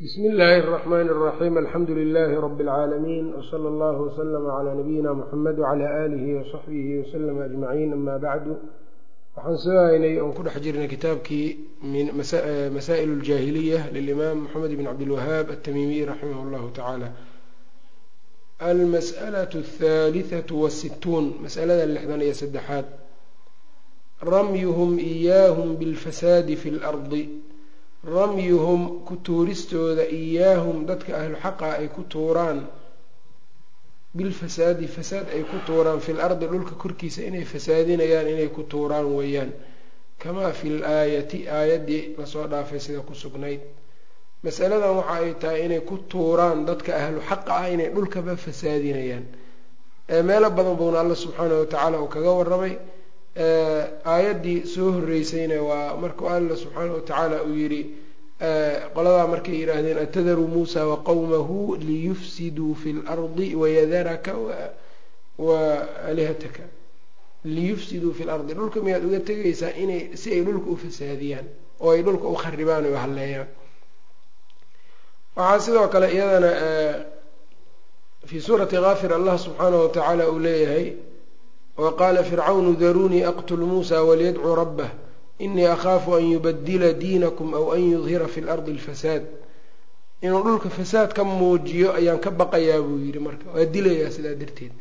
bsmi illaahi الرحmn الرaxيim alxamdu لilaahi rab اlcaalamiin wslى اllah wslm عlى nabiyina mxamed wعlى alihi وصaxbihi wslm aجmaciin ama bacdu waxaan soo haynay oon ku dhex jirnay kitaabkii masaa'il اljaahiliya lilimaam moxamed bn cabdilwahaab aلtamimiy raximah اllahu tacaala almasأlaة الثaaliثaة wالsituun masalada lixdan iyo saddexaad ramyuhm إiyaahum bاlfasaadi fi اlardi ramyuhum ku tuuristooda iyaahum dadka ahlu xaqa ay ku tuuraan. Bilfasaadi fasaad ay ku tuuraan. Fil ardi dhulka korkiisa inay fasaadinayaan inay ku tuuraan weeyaan. Kamaa fil aayati aayaddii la soo dhaafay sida ku sugnayd. Masaladan waxa ay tahay inay ku tuuraan dadka ahlu xaqa ah inay dhulkaba fasaadinayaan. Meelo badan buuna alla subxaanahu watacaala uu kaga warramay aayaddii soo horeysayna waa markuu alla subxaana watacaala uu yidhi qoladaa markay yidhaahdeen atadaru muusa waqowmahu liyufsiduu fi lardi wayadaraka wa alihataka. Liyufsiduu fi lardi dhulka miyaad uga tegaysaa inay si ay dhulka u fasaadiyaan oo ay dhulka u kharibaan o halleeyaan waxaa sidoo kale iyadana fii suurati kaafir allah subxaanahu watacaala uu leeyahay waqaala fircawnu darunii aqtul muusa waliyadcuu rabbah. Inii akhaafu an yubadila diinakum aw an yudhira fi lardi alfasaad. Inuu dhulka fasaad ka muujiyo ayaan ka baqayaa buu yidhi marka. Waa dilayaa sidaa darteed.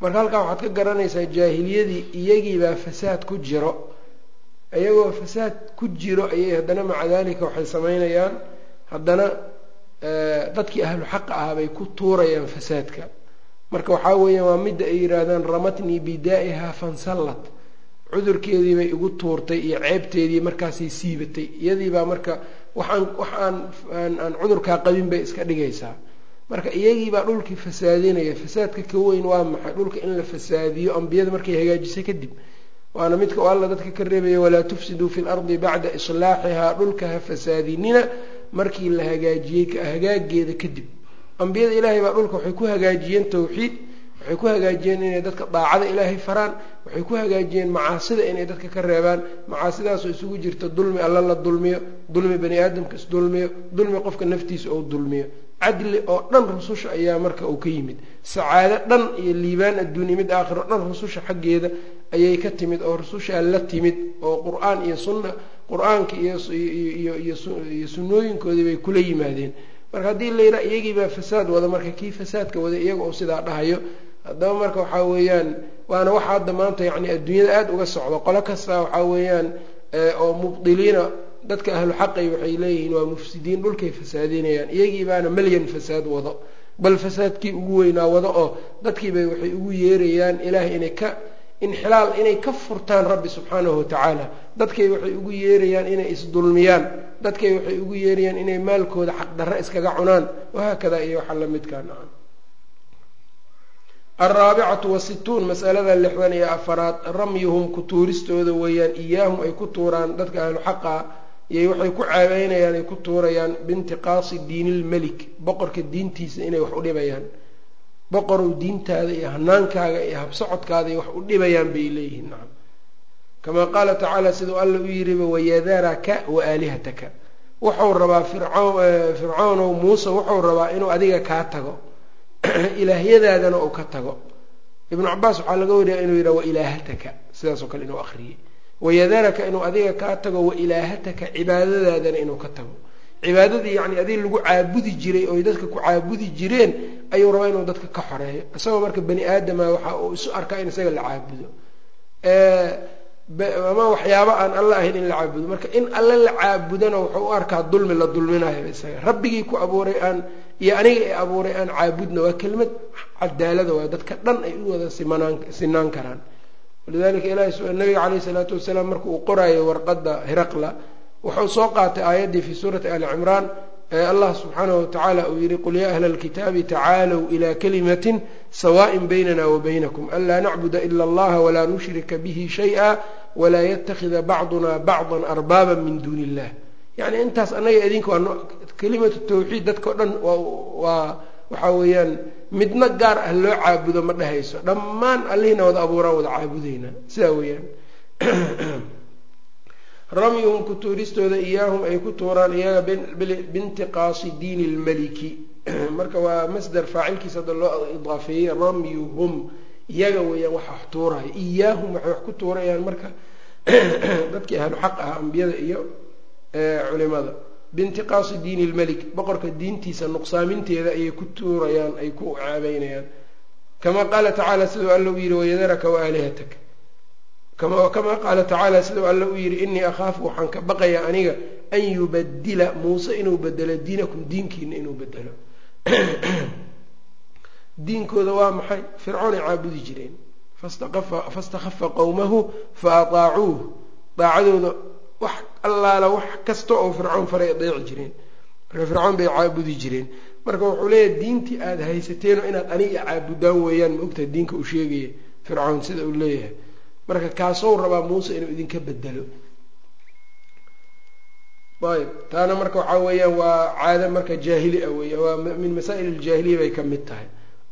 Marka halkaa waxaad ka garanaysaa jaahiliyadii iyagiibaa fasaad ku jiro. Iyagoo fasaad ku jiro ayay haddana maca dalika waxay samaynayaan. Haddana dadkii ahlu xaqa ahaa bay ku tuurayaan fasaadka marka waxaa weeyaan waa midda ay yidhaahdaan ramatnii bidaa'ihaa fansallat. Cudurkeedii bay igu tuurtay iyo ceebteedii markaasay siibatay. Iyadiibaa marka waxaan wax aan aan cudurkaa qabin bay iska dhigaysaa. Marka iyagiibaa dhulkii fasaadinaya. Fasaadka ka weyn waa maxay? Dhulka in la fasaadiyo ambiyada markay hagaajisay kadib. Waana midka alla dadka ka reebaya walaa tufsiduu fi lardi bacda islaaxihaa. Dhulka ha fasaadinina markii la hagaajiyey hagaageeda kadib ambiyada ilaahay baa dhulka waxay ku hagaajiyeen tawxiid waxay ku hagaajiyeen inay dadka daacada ilaahay faraan waxay ku hagaajiyeen macaasida inay dadka ka reebaan. Macaasidaasoo isugu jirta dulmi alla la dulmiyo dulmi bani aadamka isdulmiyo dulmi qofka naftiisa ou dulmiyo. Cadli oo dhan rususha ayaa marka uu ka yimid. Sacaado dhan iyo liibaan adduuniya mid aakhiro dhan rususha xaggeeda ayay ka timid oo rusushaa la timid oo qur'aan iyo sunna qur'aanka iyoiyo sunnooyinkoodii bay kula yimaadeen marka haddii la yidhaha iyagiibaa fasaad wada marka kii fasaadka wada iyaga oo sidaa dhahayo haddaba marka waxaa weeyaan waana waxa hadda maanta yacni adduunyada aada uga socdo qolo kasta waxaa weeyaan oo mubdiliina dadka ahlu xaqay waxay leeyihiin waa mufsidiin dhulkay fasaadinayaan. Iyagii baana malyan fasaad wado bal fasaadkii ugu weynaa wado oo dadkiibay waxay ugu yeerayaan ilaahay inay ka inxilaal inay ka furtaan rabbi subxaanahu watacaala dadkay waxay ugu yeerayaan inay isdulmiyaan. Dadkay waxay ugu yeerayaan inay maalkooda xaqdarre iskaga cunaan. Wahaakada iyo waxa la midkaan ah alraabicatu wasituun masalada lixdan iyo afaraad. Ramyuhum ku tuuristooda weeyaan iyaahum ay ku tuuraan dadka ahlu xaqa iyay waxay ku caabeynayaan ay ku tuurayaan biintiqaasi diinilmelik boqorka diintiisa inay wax u dhibayaan. Boqorow diintaada iyo hanaankaaga iyo habsocodkaada ay wax u dhibayaan bay leeyihiin nacam kamaa qaala tacaala siduu alla u yidhiba wayadaraka wa aalihataka wuxuu rabaa fircawnow muuse wuxuu rabaa inuu adiga kaa tago ilaahyadaadana uu ka tago ibnu cabaas waxaa laga wariyaa inuu yidhaha wailaahataka sidaasoo kale inuu akriyay wayadaraka inuu adiga kaa tago wailaahataka cibaadadaadana inuu ka tago cibaadadii yacni adiga lagu caabudi jiray oy dadka ku caabudi jireen ayuu rabaa inuu dadka ka xoreeyo isagoo marka bani aadama waxa uu isu arkaa in isaga la caabudo ama waxyaabo aan alla ahayn in la caabudo. Marka in alle la caabudana wuxuu u arkaa dulmi la dulminayo isaga. Rabbigii ku abuuray aan iyo aniga ee abuuray aan caabudna waa kelmad cadaalada waa dadka dhan ay u wada simanaan sinaan karaan. Walidalika ilahi nabiga caleyhi salaatu wasalaam marka uu qoraayo warqadda hiraqla wuxuu soo qaatay aayaddii fii suurati ali cimraan ee allah subxaanahu watacaala uu yihi qul yaa ahla alkitaabi tacaalow ilaa kalimatin sawaaءin baynana wa baynakum anlaa nacbuda ila allaha walaa nushrika bihi shayئa walaa yatakida bacduna bacda arbaaba min duuni illah yacni intaas annaga idinka waa kelimatu tawxiid dadkao dhan waa waxaa weeyaan midna gaar ah loo caabudo ma dhehayso dhammaan allihina wada abuuraan wada caabudeyna sidaa weeyaan ramyuhum ku tuuristooda iyaahum ay ku tuuraan iyaga bintiqaasi diini lmeliki marka waa masder faacilkiisa hadda loo idaafeeyey ramyuhum iyaga weeyaan waxa wax tuuraya iyaahum waxay wax ku tuurayaan marka dadkii ahlu xaq ah ambiyada iyo culimada. Bintiqaasi diini lmelik boqorka diintiisa nuqsaaminteeda ayay ku tuurayaan ay ku caabeynayaan kama qaala tacaala siduu alla u yihi wayadaraka waalihatak kamaa qaala tacaala siduu alla u yihi inii akhaafu waxaan ka baqayaa aniga an yubadila muuse inuu bedelo diinakum diinkiina inuu bedelo diinkooda waa maxay? Fircoonay caabudi jireen. Fastakhafa qowmahu fa ataacuuh daacadooda wax allaala wax kasta oo fircoon faray adeeci jireen. Marka fircoon bay caabudi jireen. Marka wuxuu leeyahay diintii aada haysateenoo inaad aniga caabudaan weeyaan ma ogtaha diinka uu sheegaya fircoon sida uu leeyahay. Marka kaasou rabaa muuse inuu idinka bedelo ayb taana marka waxaa weeyaan waa caado marka jaahili ah weya waa min masaa'il aljaahiliya bay ka mid tahay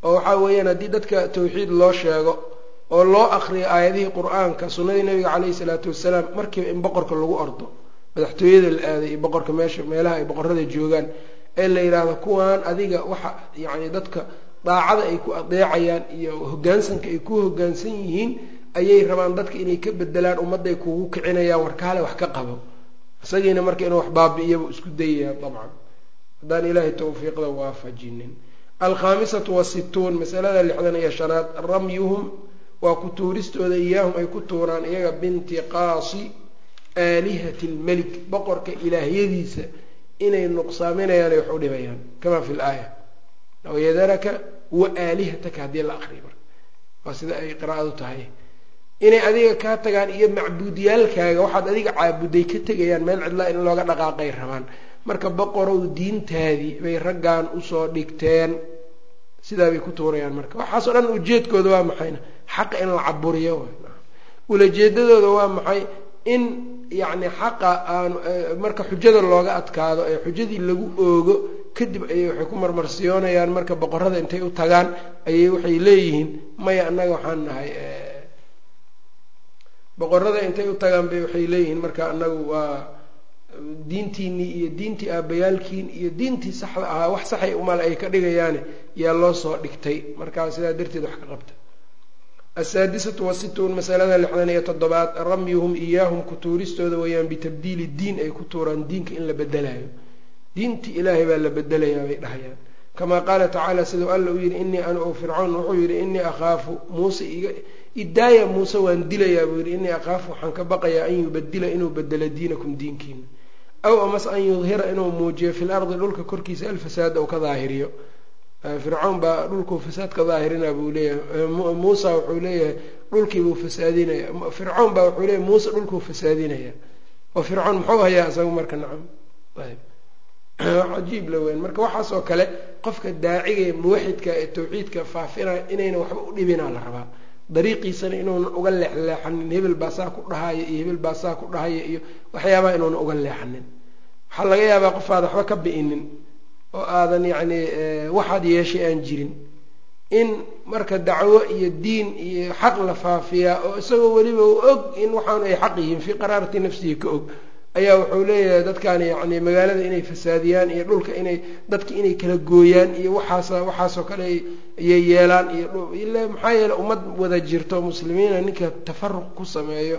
oo waxaa weeyaan haddii dadka tawxiid loo sheego oo loo akriyo aayadihii qur'aanka sunnadii nabiga caleyhi salaatu wasalaam markiiba in boqorka lagu ordo madaxtooyada la aaday iyo boqorka meesha meelaha ay boqorada joogaan ee la yidhaahdo kuwaan adiga waxa yacni dadka daacada ay ku adeecayaan iyo hoggaansanka ay ku hoggaansan yihiin ayay rabaan dadka inay ka bedelaan ummadday kugu kicinayaan warkaale wax ka qabo. Isagiina marka inuu wax baabi'iyaba isku dayayaa dabcan. Haddaan ilaahay tawfiiqda waafajinin alkhaamisatu wasituun masalada lixdan iyo shanaad ramyuhum waa ku tuuristooda iyaahum ay ku tuuraan iyaga bintiqaasi aalihati lmelik boqorka ilaahyadiisa inay nuqsaaminayaan ay wax u dhibayaan kama fi laaya wayadaraka wa aalihataka haddii la akriyo marka. Waa sida ay qiraa'adu tahay. Inay adiga kaa tagaan iyo macbuudiyaalkaaga waxaad adiga caabuday ka tegayaan meel cidlaa in looga dhaqaaqay rabaan. Marka boqorow diintaadii bay raggan u soo dhigteen sidaa bay ku tuurayaan marka. Waxaasoo dhan ujeedkooda waa maxayna? Xaqa in la caburiyo ulajeedadooda waa maxay in yacni xaqa aan marka xujada looga adkaado ee xujadii lagu oogo kadib ayay waxay ku marmarsiyoonayaan marka boqorada intay u tagaan ayay waxay leeyihiin maya annaga waxaan nahay boqorada intay u tagaan bay waxay leeyihiin marka annagu waa diintiinii iyo diintii aabbayaalkiin iyo diintii saxda ahaa wax saxay umale ay ka dhigayaane yaa loo soo dhigtay. Markaa sidaa darteed wax ka qabta. Asaadisatu wasituun masalada lixdan iyo toddobaad ramyuhum iyaahum ku tuuristooda weeyaan bitabdiili diin ay ku tuuraan diinka in la bedelayo diintii ilaahay baa la bedelayaa bay dhahayaan. Kamaa qaala tacaala siduu alla u yidhi inii anu o fircoon wuxuu yidhi inii akhaafu muuse iga idaaya muuse waan dilayaa buu yidhi inii akhaafu waxaan ka baqayaa an yubadila inuu bedelo diinakum diinkiina aw amase an yudhira inuu muujiyo fil ardi dhulka korkiisa alfasaad ou ka daahiriyo. Fircoon baa dhulkuu fasaad ka daahirina buu leeyahay. Muusa wuxuu leeyahay dhulkiibuu fasaadinaya. Fircoon baa wuxuu leeyahay muuse dhulkuu fasaadinaya. Oo fircoon muxuu hayaa isagu marka nacam ayb cajiib la weyn. Marka waxaas oo kale qofka daaciga muwaxidka ee tawxiidka faafinaya inayna waxba u dhibinaa la rabaa dariiqiisana inuunan uga leexleexanin hebel baa saa ku dhahaya iyo hebel baa saa ku dhahaya iyo waxyaabaha inuunan uga leexanin. Waxaa laga yaabaa qof aada waxba ka bi'inin oo aadan yacni waxaad yeeshay aan jirin. In marka dacwo iyo diin iyo xaq la faafiyaa oo isagoo weliba u og in waxaan ay xaq yihiin fii qaraarati nafsihi ka og ayaa wuxuu leeyahay dadkan yacni magaalada inay fasaadiyaan iyo dhulka inay dadka inay kala gooyaan iyo waxaas waxaasoo kale ayay yeelaan iyo ila maxaa yeele ummad wada jirto muslimiina ninka tafaruq ku sameeyo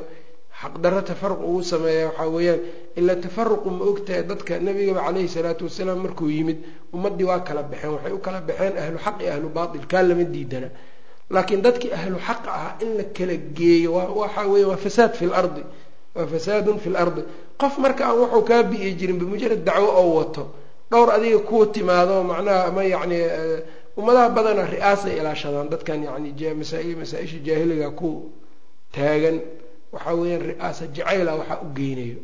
xaqdarro tafaruq ugu sameeya waxaa weeyaan ilaa tafaruqu ma ogtahay dadka nabigaba caleyhi salaatu wasalaam markuu yimid ummaddii waa kala baxeen waxay u kala baxeen ahlu xaq iyo ahlu baatil kaa lama diidana. Laakiin dadkii ahlu xaqa ahaa in la kala geeyo waxa weya waa fasaad fi lardi waa fasaadun fi lardi qof marka aan wuxuu kaa bi'i jirin bimujarad dacwo oo wato dhowr adiga kuwa timaado macnaha ama yacni ummadaha badana ri'aasay ilaashadaan. Dadkan yani masaa-isha jaahiliga ku taagan waxaa weeyaan ri'aasa jacayla waxaa u geynayo.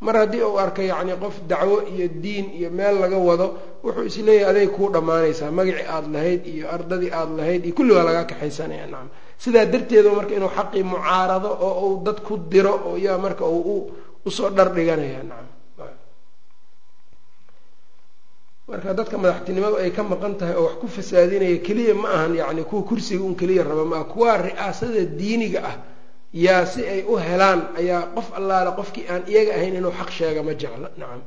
Mar haddii uu arka yacni qof dacwo iyo diin iyo meel laga wado wuxuu is leeyahay aday kuu dhammaanaysaa. Magacii aada lahayd iyo ardadii aada lahayd iyo kulli waa lagaa kaxaysanaya nacam sidaa darteeda marka inuu xaqii mucaarado oo uu dad ku diro oo yaa marka uu u soo dhar dhiganaya nacam. Marka dadka madaxtinimadu ay ka maqan tahay oo wax ku fasaadinaya keliya ma ahan yacni kuwa kursiga un keliya raba maaha kuwaa ri'aasada diiniga ah yaa si ay u helaan ayaa qof allaale qofkii aan iyaga ahayn inuu xaq sheega ma jeclo nacam.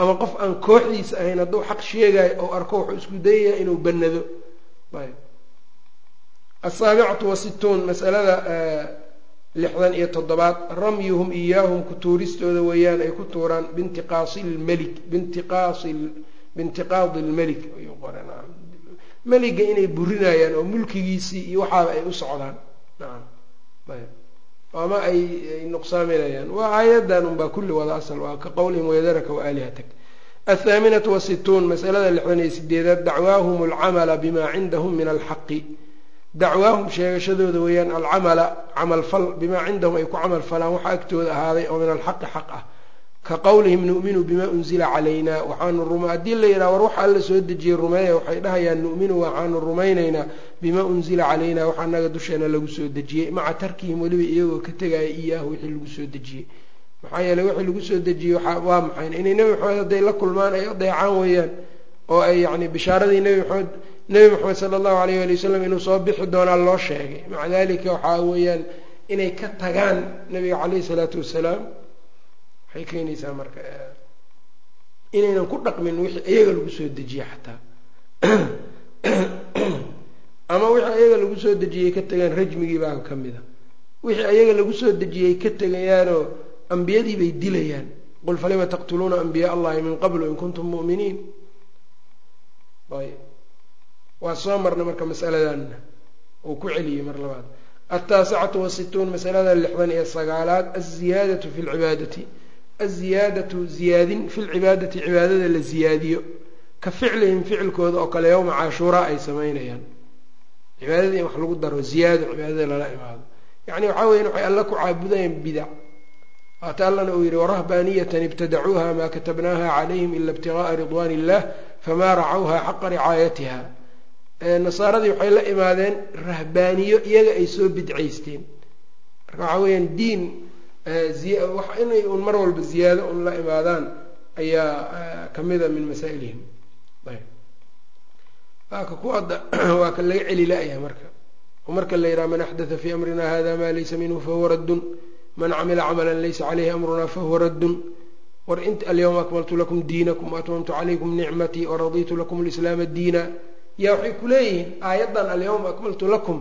Ama qof aan kooxdiisa ahayn hadduu xaq sheegayo oo arko wuxuu isku dayaya inuu banado ayb asaabicatu wasittuun masalada lixdan iyo toddobaad ramyuhum iyaahum ku tuuristooda weeyaan ay ku tuuraan bintiqaasi lmelik bintiqaasi bintiqaadi lmelik ayuu qoran meliga inay burinayaan oo mulkigiisii iyo waxaaba ay u socdaan nacam ayb ama ay ay nuqsaaminayaan waa aayadan unbaa kulli wada asal waa ka qowlihim wayadaraka waaalihatak athaaminatu wasittuun masalada lixdan iyo sideedaad dacwaahum alcamala bima cindahum min alxaqi dacwaahum sheegashadooda weeyaan alcamala camalfal bimaa cindahum ay ku camal falaan waxa agtooda ahaaday oo min alxaqi xaq ah ka qowlihim nu'minu bima unzila calayna waxaanu ruma haddii la yidhaha war waxa alla soo dejiyey rumeeya waxay dhahayaan nu'minu waxaanu rumaynaynaa bima unzila calayna waxa naga dusheena lagu soo dejiyey maca tarkihim weliba iyagoo ka tegaya iyaahu wixii lagu soo dejiyey maxaa yeeley wixii lagu soo dejiyey waa maxayn inay nebi maxamed hadday la kulmaan ay adeecaan weeyaan oo ay yacni bishaaradii nebi maxamed nebi maxamed sala allahu alayh ali wasalam inuu soo bixi doonaa loo sheegay. Maca dalika waxaa weeyaan inay ka tagaan nabiga caleyhi salaatu wasalaam waxay keenaysaa marka inaynan ku dhaqmin wixii iyaga lagu soo dejiyey xataa. Ama wixii iyaga lagu soo dejiyey ka tagaan rajmigii baa ka mid a. Wixii iyaga lagu soo dejiyey ka tegayaanoo ambiyadii bay dilayaan. Qul falima taqtuluuna ambiyaa allahi min qablu in kuntum mu'miniin? Ayb waa soo marnay marka masaladanna uu ku celiyey mar labaad. Altaasicatu wasituun masalada lixdan iyo sagaalaad alziyaadatu fi lcibaadati alziyaadatu ziyaadin fi lcibaadati cibaadada la ziyaadiyo. Ka ficlihim ficilkooda oo kale yowma cashuuraa ay samaynayaan. Cibaadada in wax lagu daro ziyaado cibaadada lala imaado. Yacni waxaa weyan waxay alla ku caabudayaan bidac waata allana uu yihi warahbaaniyatan ibtadacuuha maa katabnaaha calayhim ila ibtigaaa ridwaan illah famaa racawha xaqa ricaayatiha nasaaradii waxay la imaadeen rahbaaniyo iyaga ay soo bidcaysteen. Marka waxaa weeyaan diin inay un mar walba ziyaado un la imaadaan ayaa kamida min masaa'ilihim. Waaka kuwada waa ka laga celi la-yahay marka. Oo marka la yidhaha man axdatha fii amrina hada ma laysa minhu fahuwa raddun. Man camila camalan laysa caleyhi amruna fahuwa raddun. War int alyawma akmaltu lakum diinakum waatmamtu calaykum nicmatii waraditu lakum lislaama diina yaa waxay ku leeyihiin aayaddan alyawma akmaltu lakum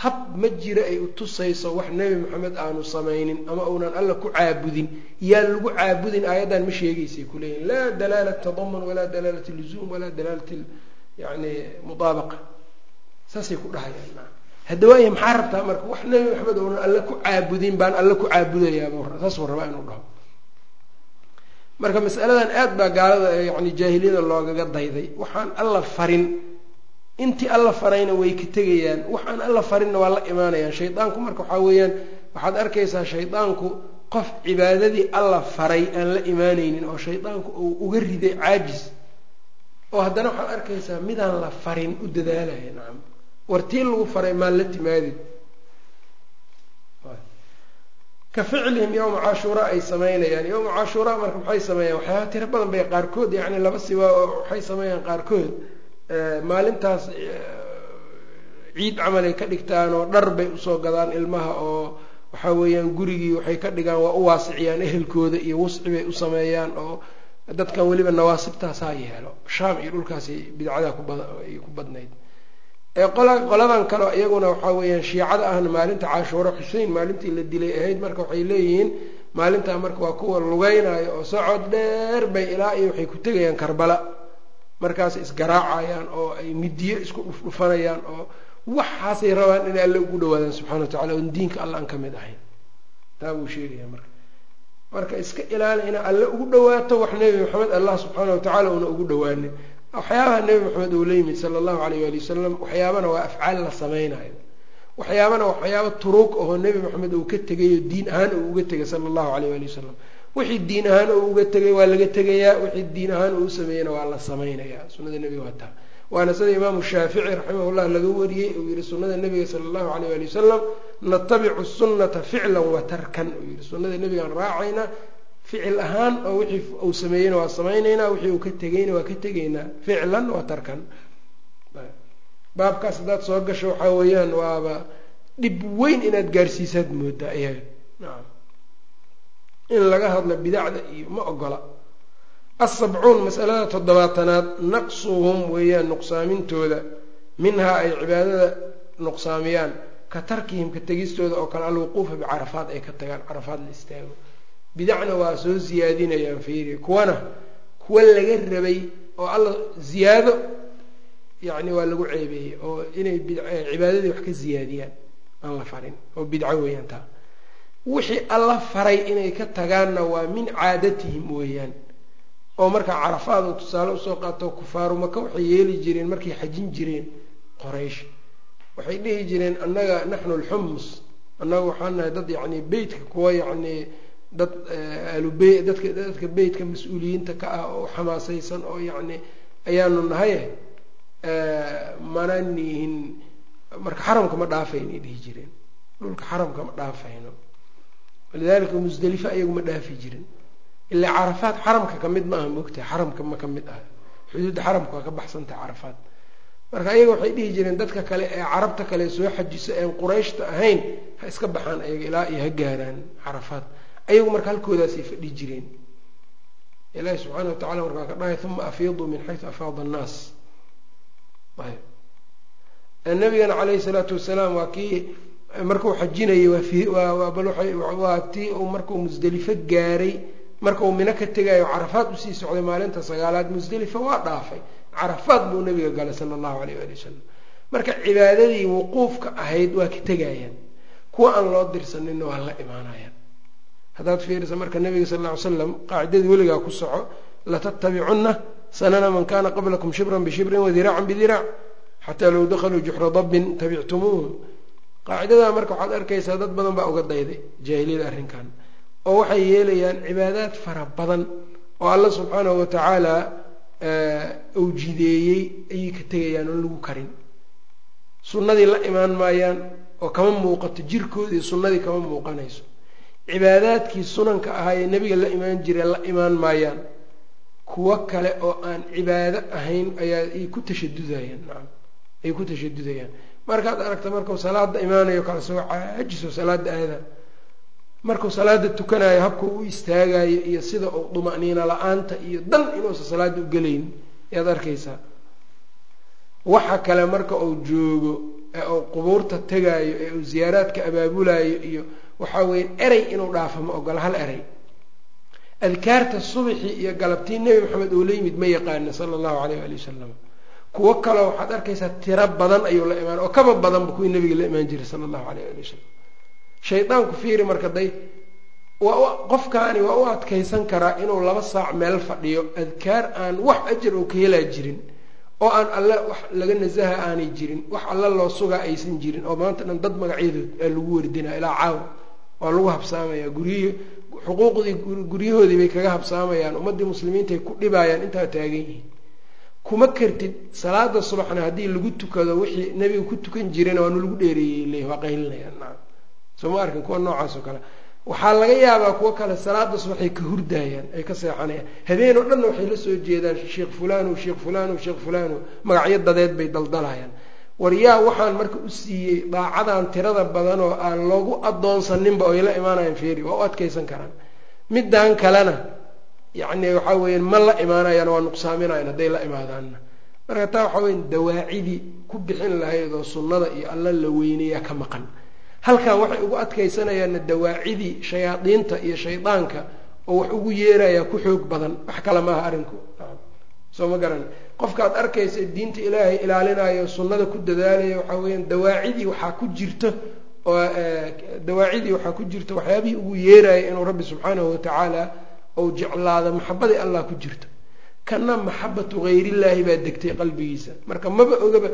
hab ma jira ay utusayso wax nebi maxamed aanu samaynin ama uunan alla ku caabudin. Yaan lagu caabudin aayaddan ma sheegaysay kuleeyihin laa dalaalat tadamun walaa dalaalat luzuum walaa dalaalat yani mudaabaqa. Saasay ku dhahayaan hadda waaya maxaa rabtaa marka wax nebi maxamed uunan alla ku caabudin baan alla ku caabudayaaba saasuu rabaa. Inuu dhaho. Marka masaladan aad baa gaalada yani jaahiliyada loogaga dayday. Waxaan alla farin intii alla farayna way ka tegayaan waxaan alla farinna waa la imaanayaan. Shaydaanku marka waxaa weeyaan waxaad arkaysaa shaydaanku qof cibaadadii alla faray aan la imaanaynin oo shaydaanku uu uga riday caajis. Oo haddana waxaad arkaysaa midaan la farin u dadaalaya nacam. Wartii lagu faray maan la timaadin ka ficlihim yowma cashuuraa ay samaynayaan. Yowma cashuuraa marka maxay sameeyaan waxyaaba tiro badan bay qaarkood yacni laba siba waxay sameeyaan qaarkood maalintaas ciid camal ay ka dhigtaan oo dhar bay u soo gadaan ilmaha oo waxa weeyaan gurigii waxay ka dhigaan waa u waasiciyaan ehelkooda iyo wusci bay u sameeyaan oo dadkan weliba nawaasibtaasaa yeelo. Shaam iyo dhulkaasi bidcadaa kubaay ku badnayd. Qoladan kale iyaguna waxaa weeyaan shiicada ahna maalinta cashuuro xusein maalintii la dilay ahayd marka waxay leeyihiin maalintaa marka waa kuwa lugeynayo oo socod dheer bay ilaa iyo waxay ku tegayaan karbala markaas isgaraacayaan oo ay midiyo isku dhufdhufanayaan oo waxaasay rabaan inay alle ugu dhawaadaan subxana wa tacala oon diinka alla aan ka mid ahayn. Taa buu sheegaya marka. Marka iska ilaali inaa alle ugu dhawaato wax nebi maxamed allah subxaana wa tacala una ugu dhawaanin waxyaabaha nebi maxamed uu la yimid sala allahu alayh ali wasalam waxyaabana waa afcaal la samaynayo. Waxyaabana waxyaaba turuug ahoo nebi maxamed uu ka tegayo diin ahaan uu uga tegay sala allahu alayh ali wasalam wixii diin ahaan uu uga tegay waa laga tegayaa wixii diin ahaan uu sameeyena waa la samaynayaa sunada nebiga waa taa. Waana sida imaamu shaafici raximahullah laga wariyey uu yihi sunada nebiga sala allahu alayh ali wasalam natabicu sunnata ficlan wa tarkan. Uu yihi sunada nebigaan raacaynaa ficil ahaan oo wixii uu sameeyeyna waa samaynaynaa wixii uu ka tegayna waa ka tegaynaa ficlan wa tarkan. Baabkaas haddaad soo gasho waxaa weeyaan waaba dhib weyn inaad gaarsiisaad moodaa iyaga nacam in laga hadlo bidacda iyo ma ogola. Asabcuun masalada toddobaatanaad naqsuhum weeyaan nuqsaamintooda minhaa ay cibaadada nuqsaamiyaan ka tarkihim ka tegistooda oo kale alwuquufa bicarafaad ay ka tagaan carafaad la istaago. Bidacna waa soo siyaadinayaan fiiri kuwana kuwa laga rabay oo alla ziyaado yacni waa lagu ceebeeyey oo inay cibaadadii wax ka ziyaadiyaan aan la farin oo bidco weeyaan taa wixii alla faray inay ka tagaanna waa min caadatihim weeyaan. Oo markaa carafaad oo tusaale u soo qaato kufaaru maka waxay yeeli jireen markay xajin jireen qoraysh waxay dhihi jireen annaga naxnu alxumus annaga waxaan nahay dad yacni beytka kuwa yacni dad alube dadka dadka beytka mas'uuliyiinta ka ah oo xamaasaysan oo yacni ayaanu nahaye mana nihin. Marka xaramka ma dhaafaynay dhihi jireen. Dhulka xaramka ma dhaafayno walidalika musdelife ayagu ma dhaafi jirin. Ilaa carafaad xaramka ka mid ma aha moogtahay xaramka ma ka mid ah. Xuduudda xaramka ka baxsantahay carafaad. Marka ayaga waxay dhihi jireen dadka kale ee carabta kale soo xajiso een qurayshta ahayn ha iska baxaan ayaga ilaa iyo ha gaaraan carafaad. Ayagu marka halkoodaasay fadhi jireen. Ilaahi subxaana wa tacala markaa ka dhahay uma afiiduu min xaysu afaada annaas. Nabigana caleyhi salaatu wasalaam waa kii markuu xajinayay waa tii uu markuu musdelifo gaaray markau mino ka tegayo carafaad u sii socday maalinta sagaalaad musdelifa waa dhaafay. Carafaad buu nabiga galay sala allahu alayh ali wasalam marka cibaadadii wuquufka ahayd waa ka tegayaan. Kuwa aan loo dirsaninna waa la imaanayaan. Haddaad fiirisa marka nabiga sal ll slam qaacidadii weligaa ku soco latattabicunna sanana man kana qablakum shibran bishibrin wadiraacan bidiraac xataa low dakhaluu juxra dabbin tabictumuuhu qaacidadaa marka waxaad arkaysaa dad badan baa uga dayday jaahiliyada arrinkan oo waxay yeelayaan cibaadaad fara badan oo alla subxaanahu watacaala uu jideeyey ayay ka tegayaan oon lagu karin. Sunnadii la imaan maayaan oo kama muuqato jirkoodii sunnadii kama muuqanayso. Cibaadaadkii sunanka ahaa ee nebiga la imaan jire la imaan maayaan. Kuwo kale oo aan cibaado ahayn ayaa ay ku tashadudayaan nacam ay ku tashadudayaan markaad aragta markuu salaada imaanayo kala soo caajiso salaada aada markuu salaada tukanayo habka u istaagayo iyo sida uu duma'niino la'aanta iyo dan inuusan salaada gelayn ayaad arkaysaa. Waxa kale marka uu joogo ee uu qubuurta tegaayo ee uu ziyaaraadka abaabulayo iyo waxaa weeye erey inuu dhaafo ma ogola hal erey adkaarta subxii iyo galabtii nebi maxamed oo la yimid ma yaqaana sala allahu alayh ali wasalam kuwo kaleo waxaad arkaysaa tiro badan ayuu la imaan oo kaba badanba kuwii nabiga la imaan jiray sala allahu alayh ali wasalam shaydaanku fiiri marka day waa qofkaani waa u adkaysan karaa inuu laba saac meel fadhiyo adkaar aan wax ajar oo ka helaa jirin oo aan alle wax laga nasaha aanay jirin wax alle loo sugaa aysan jirin oo maanta dhan dad magacyadood aa lagu wardinaa ilaa caawa. Waa lagu habsaamayaa guryihi xuquuqdii guryahoodii bay kaga habsaamayaan ummaddii muslimiintaay ku dhibaayaan intaa taagan yihiin kuma kartid salaada subaxna haddii lagu tukado wixii nebiga ku tukan jirana waanu lagu dheereeyey waa qaylinayaan nacam soo ma arkin kuwa noocaas oo kale. Waxaa laga yaabaa kuwo kale salaada subaxay ka hurdaayaan ay ka seexanayaan. Habeen oo dhanna waxay la soo jeedaan sheekh fulano sheekh fulano sheekh fulano magacyo dadeed bay daldalayaan. War yaa waxaan marka u siiyey daacadan tirada badan oo aan loogu adoonsaninba oy la feeri waa u adkaysan karaan. Middan kalena yacni waxaa weeyaan ma la imaanayaan waa nuqsaaminayan hadday la imaadaanna marka taa waxaa weya dawaacidii ku bixin lahayd oo sunnada iyo alla la weynayaa ka maqan. Halkan waxay ugu adkaysanayaanna dawaacidii shayaadiinta iyo shaydaanka oo wax ugu yeerayaa ku xoog badan. Wax kale maaha arrinku. Soo ma garan. Qofkaad arkaysa diinta ilaahay ilaalinayo sunnada ku dadaalaya waxaa weyaan dawaacidii waxaa ku jirto oo dawaacidii waxaa ku jirto waxyaabihii ugu yeeraya inuu rabbi subxaanahu watacaala ou jeclaado maxabadii allah ku jirto kana maxabatu hayrillaahi baa degtay qalbigiisa. Marka maba ogaba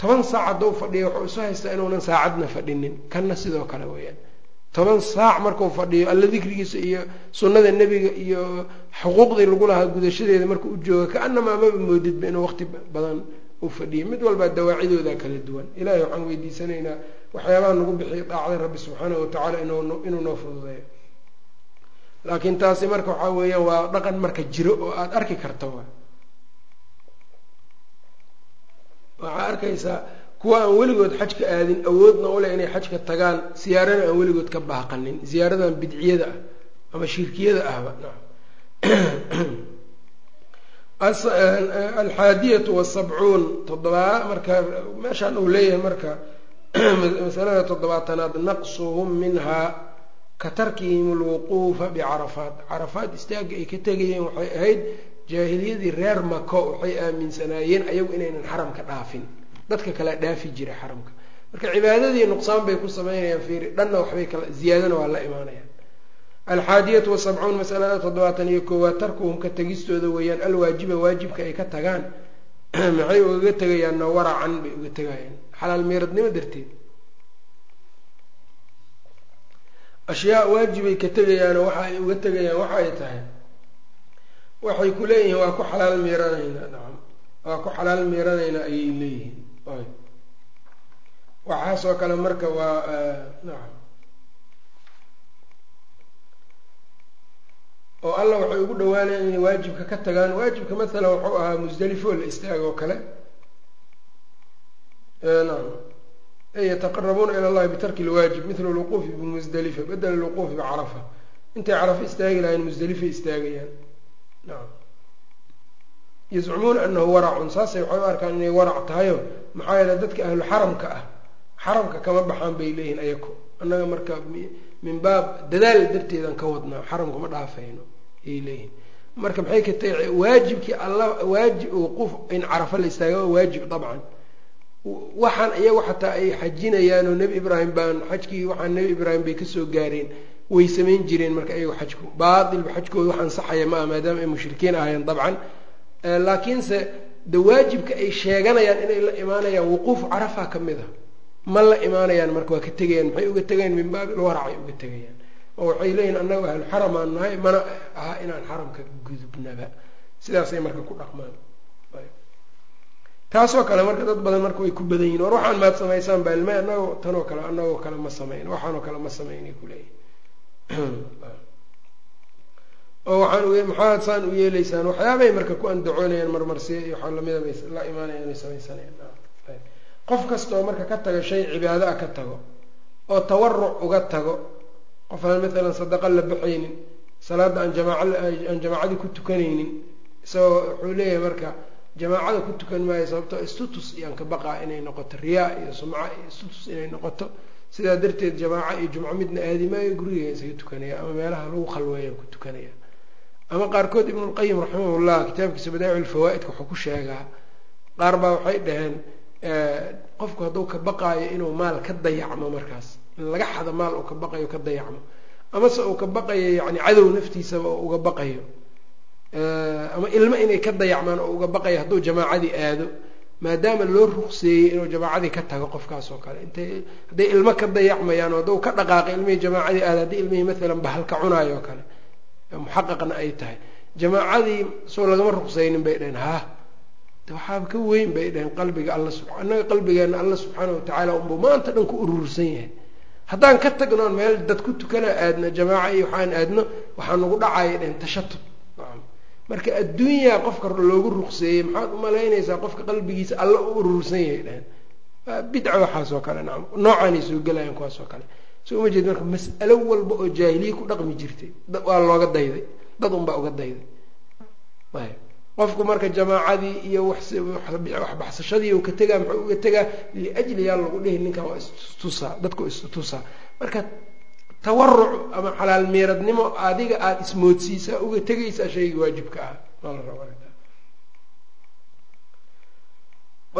toban saac hadduu fadhiyo wuxuu isu haystaa inuunan saacadna fadhinin. Kana sidoo kale weeyaan. Toban saac markuu fadhiyo alla dikrigiisa iyo sunnada nebiga iyo xuquuqdii lagu lahaa gudashadeeda markuu u jooga kaanamaa maba moodidba inuu waqti badan u fadhiyo. Mid walbaa dawaacidooda kala duwan. Ilahay waxaan weydiisanaynaa waxyaabaha nagu bixiya daacda rabbi subxaanahu watacaala inuu noo fududeeyo laakiin taasi marka waxaa weeyaan waa dhaqan marka jiro oo aada arki karta wa waxaa arkaysaa kuwa aan weligood xajka aadin awoodna ule inay xajka tagaan siyaarana aan weligood ka baaqanin siyaaradan bidciyada ah ama shirkiyada ahba. Alxaadiyatu wasabcuun toddobaa marka meeshaan uu leeyahay marka masalada toddobaatanaad naqsuhum minhaa ka tarkihim alwuquufa bicarafaat carafaat istaagga ay ka tegayeen waxay ahayd jaahiliyadii reer mako waxay aaminsanaayeen ayagu inaynan xaramka dhaafin. Dadka kale dhaafi jira xaramka. Marka cibaadadii nuqsaan bay ku samaynayaan fiiri dhanna waxbay kala ziyaadana waa la imaanayaan. Alxaadiyatu wasabcuun masalada toddobaatan iyo koowaad tarkuhum ka tegistooda weeyaan alwaajiba waajibka ay ka tagaan. Maxay ugaga tegayaanna waracan bay uga tegayaan. Xalaal meeradnimo darteed ashyaa waajibay ka tegayaano waxa ay uga tegayaan waxa ay tahay. Waxay ku leeyihiin waa ku xalaal miiranaynaa nacam waa ku xalaal miiranaynaa ayay leeyihiin. Y waxaasoo kale marka waa nacam oo alla waxay ugu dhawaanayaan inay waajibka ka tagaan. Waajibka mathalan wuxuu ahaa musdelifo la istaago oo kale nacam yataqarabuuna ila allahi bitarki lwaajib mithla lwuquufi bimusdelifa badela lwuquufi bicarafa intay carafo istaagi lahayn musdelifay istaagayaan. Nacam yazcumuuna anahu waracun saasay waxay u arkaan inay warac tahayo. Maxaa yeele dadka ahlu xaramka ah xaramka kama baxaan bay leeyihiin ayako. Annaga marka min baab dadaal darteedan ka wadnaa xaramka ma dhaafayno ayay leeyihiin marka maxay ka tahay waajibkii alla waajib wuquuf in carafo la istaaga waa waajib dabcan waxaan iyagu xataa ay xajinayaan oo nebi ibraahim baan xajkii waxaan nebi ibraahim bay ka soo gaareen. Way samayn jireen marka iyagu xajku baatilba xajkooda wax ansaxaya ma maadaama ay mushrikiin ahaayeen dabcan. Laakiinse de waajibka ay sheeganayaan inay la imaanayaan wuquuf carafa ka mid a. Ma la imaanayaan marka waa ka tegayaan maxay uga tegayaan? Min baabil waracay uga tegayaan. Oo waxay leeyihiin annaga ahlu xaramaan nahay mana aha inaan xaramka gudubnaba. Sidaasay marka ku dhaqmaan taasoo kale marka dad badan marka way ku badan yihiin war waxaan maad samaysaan baalma anagoo tanoo kale anagoo kale ma samayn waxaanoo kale ma samaynay kuleeyihin oo waxaan maxaad saan u yeelaysaan? Waxyaabay marka ku andacoonayaan marmarsiya iyo waxaa lamida bay la imaanayaan ay samaysanayaan. Qof kastoo marka ka taga shay cibaado ah ka tago oo tawaruc uga tago qof aan matalan sadaqa la baxaynin salaadda aan jamaaca aan jamaacadii ku tukanaynin isagoo wuxuu leeyahay marka jamaacada ku tukan maayo sababtoo istutus iyaan ka baqaa inay noqoto riyaa iyo sumca iyo istutus inay noqoto. Sidaa darteed jamaaco iyo jumco midna aadi maayo guriga isaga tukanaya ama meelaha lagu khalweeyaan ku tukanaya. Ama qaarkood ibnulqayim raximahullah kitaabkiisa badaa'ic ulfawaa'idka wuxuu ku sheegaa qaar baa waxay dhaheen qofku hadduu ka baqaayo inuu maal ka dayacmo markaas in laga xado maal uu ka baqayo ka dayacmo. Amase uu ka baqayo yacni cadow naftiisaba oo uga baqayo ama ilmo inay ka dayacmaan oo uga baqayo hadduu jamaacadii aado maadaama loo ruqseeyey inuu jamaacadii ka tago qofkaas kale. Intay hadday ilmo ka dayacmayaan oo hadduu ka dhaqaaqay ilmihii jamaacadii aada haddii ilmihii maalan bahalka cunaayo kale muxaqaqna ay tahay. Jamaacadii soo lagama ruqseynin bay dhaheen haa waxaaba ka weyn bay dhaheen qalbiga alla annaga qalbigeenna alla subxaana watacaala unbuu maanta dhan ku urursan yahay. Haddaan ka tagnoon meel dad ku tukana aadno jamaaca iyo waxaan aadno waxaa nagu dhacaya dhaheen tashatub marka adduunyaa qofka loogu ruqseeyey maxaad umalaynaysaa qofka qalbigiisa alla u urursan yahay dhaheen bidca waxaas oo kale nacam noocaanay soo gelayaan kuwaas oo kale. Soo uma jeed marka mas'alo walba oo jaahiliya ku dhaqmi jirtay waa looga dayday. Dad unbaa uga dayday. Ayb qofku marka jamaacadii iyo waxbaxsashadii ka tegaa muxuu uga tegaa liajli yaa lagu dhihi ninkan waa istutusaa dadku istutusaa marka tawaruc ama xalaal meeradnimo adiga aada ismoodsiisaa uga tegaysaa shayga waajibka ah.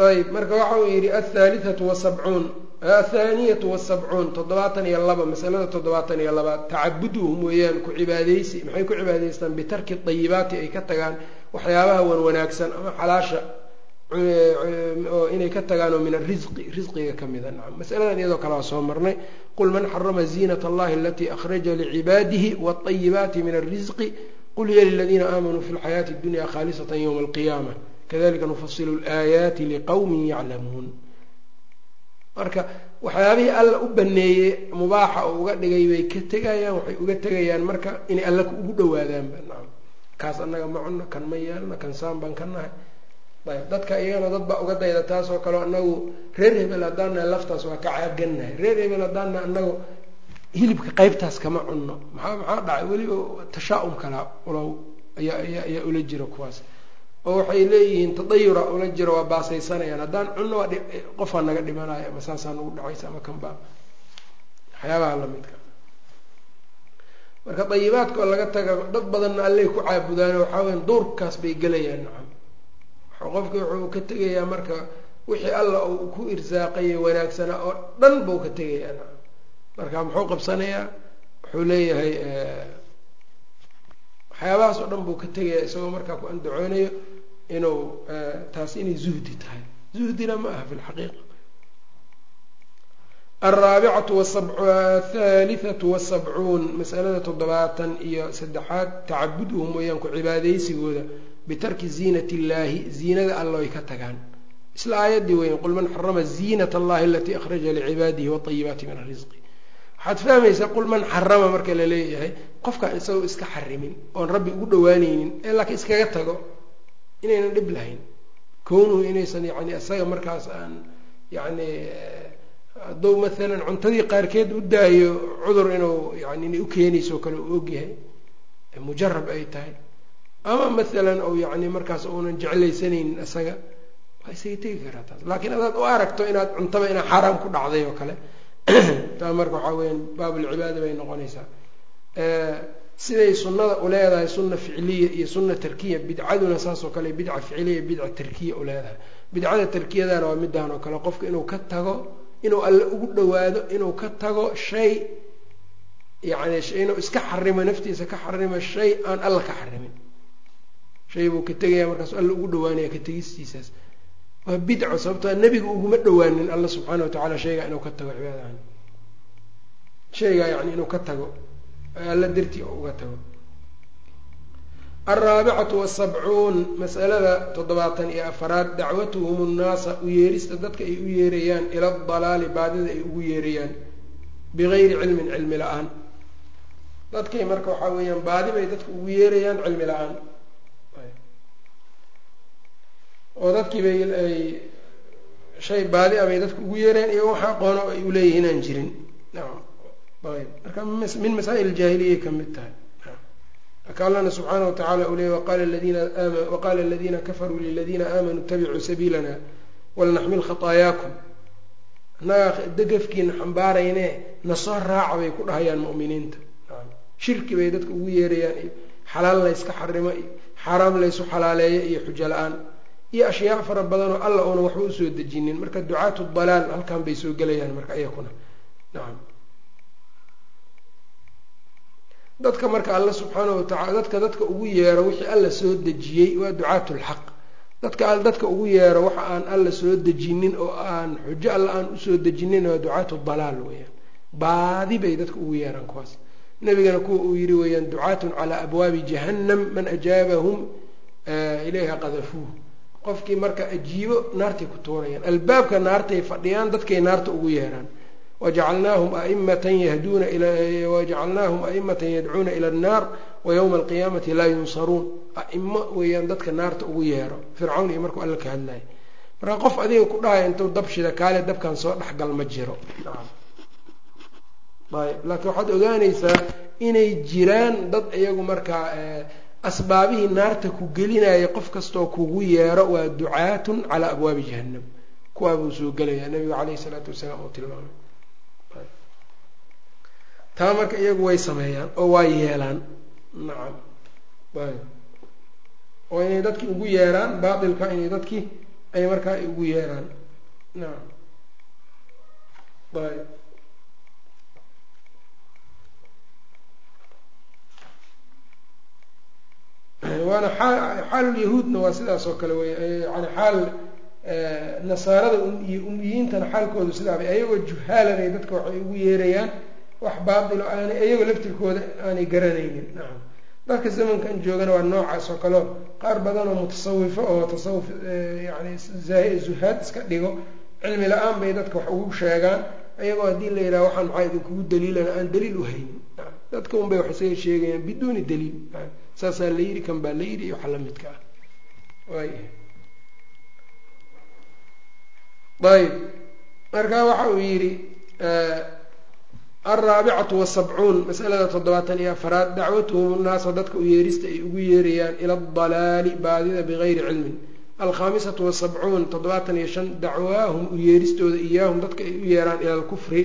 Ayb marka waxa uu yidhi athaalithatu wasabcuun athaaniyatu wasabcuun toddobaatan iyo laba masalada toddobaatan iyo labaad tacabuduhum weeyaan ku cibaadeysi maxay ku cibaadaystaan bitarki dayibaati ay ka tagaan waxyaabaha wan wanaagsan ama xalaasha oo inay ka tagaan oo min arisqi risqiga ka mida. Nacam masaladan iyadoo kale waa soo marnay. Qul man xarama ziinat allahi alatii akhraja licibaadihi walayibaati min alrisqi qul ya liladiina aamanuu fi lxayaati اdunya khalisata ywma alqiyaama. Kadalika nufasilu laayaati liqowmin yaclamuun marka waxyaabihii alla u baneeyey mubaaxa oo uga dhigay bay ka tegayaan waxay uga tegayaan marka inay alla ugu dhawaadaanba nacam kaas annaga ma cunna kan ma yeelna kan saan baan ka nahay ayb dadka iyagana dad baa uga dayda taas oo kaleo anagu reer hebel haddaana laftaas waa ka caagannahay reer hebel haddaana anagu hilibka qeybtaas kama cunno. Maxaa maxaa dhacay? Weliba tashaa-um kala ulow ayaa ayaa ayaa ula jira kuwaas. Oo waxay leeyihiin tadayura ula jiro waa baasaysanayaan. Haddaan cunno waa qofaa naga dhimanayo ama saasaa nagu dhacaysa ama kanbaa waxyaabaha lamidka marka dayibaadka oo laga taga dad badanna allay ku caabudaan waxaa weya duurkaas bay gelayaan nacam qofki wuxuu ka tegayaa marka wixii alla uu ku irsaaqayay wanaagsanaa oo dhan buu ka tegayaa. Nacam marka muxuu qabsanayaa? Wuxuu leeyahay waxyaabahaas oo dhan buu ka tegayaa isagoo markaa ku andacoonayo inuu taas inay zuhdi tahay. Zuhdina ma aha fi lxaqiiqa alraabicatu athalithatu wasabcuun masalada toddobaatan iyo saddexaad tacabuduhum weyaan ku cibaadaysigooda bitarki ziinat illaahi ziinada alla ay ka tagaan. Isla aayaddii weyan qul man xarama ziinat allahi alatii akhraja licibaadihi waayibaati min arisqi waxaad fahmaysaa qul man xarama marka la leeyahay qofkaan isagoo iska xarimin oon rabbi ugu dhawaaneynin ee laakiin iskaga tago inaynan dhib lahayn. Kownuhu inaysan yani isaga markaas aan yani hadduu maalan cuntadii qaarkeed u daayo cudur inuu yani inay ukeenayso kale uu ogyahay. Mujarab ay tahay ama maalan ou yani markaas uunan jeclaysanaynin isaga waa isaga tegi karaa taas laakiin adaad u aragto inaad cuntaba inaa xaaraam ku dhacday oo kale taa marka waxaa weyaan baabulcibaada bay noqonaysaa. Siday sunnada uleedahay sunna ficliya iyo sunna tarkiya bidcaduna saas oo kale bidca ficliya bidca tarkiya uleedahay bidcada tarkiyadana waa midaan oo kale. Qofka inuu ka tago inuu alle ugu dhawaado inuu ka tago shay yani inuu iska xarimo naftiisa ka xarimo shay aan alla ka xarimin shay buu ka tegaya markaasu alla ugu dhawaanaya ka tegistiisaas. Waa bidco sababtoo nebiga uguma dhawaanin alla subxaana watacaala shaygaa inuu ka tago cibaadahan shaygaa yani inuu ka tago alla dartii uga tago. Alraabicatu wasabcuun masalada toddobaatan iyo afaraad dacwatuhum nnaasa u yeerista dadka ay u yeerayaan ila dalaali baadida ay ugu yeerayaan bigayri cilmin cilmi la'aan. Dadkay marka waxaa weeyaan baadi bay dadka ugu yeerayaan cilmi la'aan oo dadkii bay ay shay baadi a bay dadka ugu yeerayaan iyo waxa aqoono ay uleeyihiin aan jirin. Nacam ayb marka min masaa'il jaahiliyay ka mid tahay. Marka allana subxaana waqala ladina ama waqala aladiina kafaruu liladiina aamanuu itabicuu sabiilana walnaxmil khataayakum. Annagaa degafkiina xambaarayne nasoo raaca bay ku dhahayaan mu'miniinta. Shirki bay dadka ugu yeerayaan iyo xalaal layska xarimo iyo xaaraam laysu xalaaleeyo iyo xujo la'aan iyo ashyaa fara badanoo alla oona waxba u soo dejinin. Marka ducaatu dalaal halkan bay soo gelayaan marka iyakuna nacam dadka marka alla subxaanahu watacala dadka dadka ugu yeero wixii alla soo dejiyey waa ducaatu lxaq dadka dadka ugu yeero waxa aan alla soo dejinin oo aan xujo alla aan u soo dejinin waa ducaatu dalaal weyaan baadi bay dadka ugu yeeraan kuwaas. Nabigana kuwa uu yihi weeyaan ducaatun calaa abwaabi jahannam man ajaabahum ilayha qadafuuh qofkii marka ajiibo naartay ku tuurayaan. Albaabka naartay fadhiyaan dadkay naarta ugu yeeraan. Wajacalnaahum aimatan yahduuna wajacalnaahum aimatan yadcuuna ila annaar wa yowma alqiyaamati laa yunsaruun. Aimo weeyaan dadka naarta ugu yeero. Fircawn iyo markuu alla ka hadlaya marka qof adiga ku dhahaya intuu dabshida kaale dabkan soo dhexgal ma jiro. Ayb laakiin waxaad ogaanaysaa inay jiraan dad iyagu markaa asbaabihii naarta ku gelinaya qof kastoo kugu yeero waa ducaatun calaa abwaabi jahannam. Kuwaa buu soo gelayaa nabigu caleyhi isalaatu wasalaam uu tilmaamay. Taa marka iyagu way sameeyaan oo waa yeelaan. Nacam oo inay dadkii ugu yeeraan baatilka inay dadkii ay markaa ugu yeeraan. Nacam ayb waana xaal xaalulyahuudna waa sidaas oo kale wey yani xaal nasaarada iyo umiyiintana xaalkoodu sidaabay ayagoo juhaalanay dadka waxay ugu yeerayaan wax baatilo aanay iyagoo laftirkooda aanay garanaynin. Nacam dadka zamankan joogana waa noocaas oo kaleo qaar badan oo mutasawifo oo tasawuf yani zuhaad iska dhigo cilmi la'aan bay dadka wax ugu sheegaan ayagoo haddii la yidhaha waxaan maxaa idinkugu daliilana aan daliil u haynin dadka unbay wax isaga sheegayaan biduuni daliil saasaa la yidhi kan baa la yidhi iyo waxa la midka ah. Waaya ayb marka waxa uu yidhi alraabicatu wasabcuun masalada toddobaatan iyo afaraad dacwatuhum nnaasa dadka u yeerista ay ugu yeerayaan ila adalaali baadida bigayri cilmin. Alkhaamisatu wasabcuun toddobaatan iyo shan dacwaahum u yeeristooda iyaahum dadka ay u yeeraan ila alkufri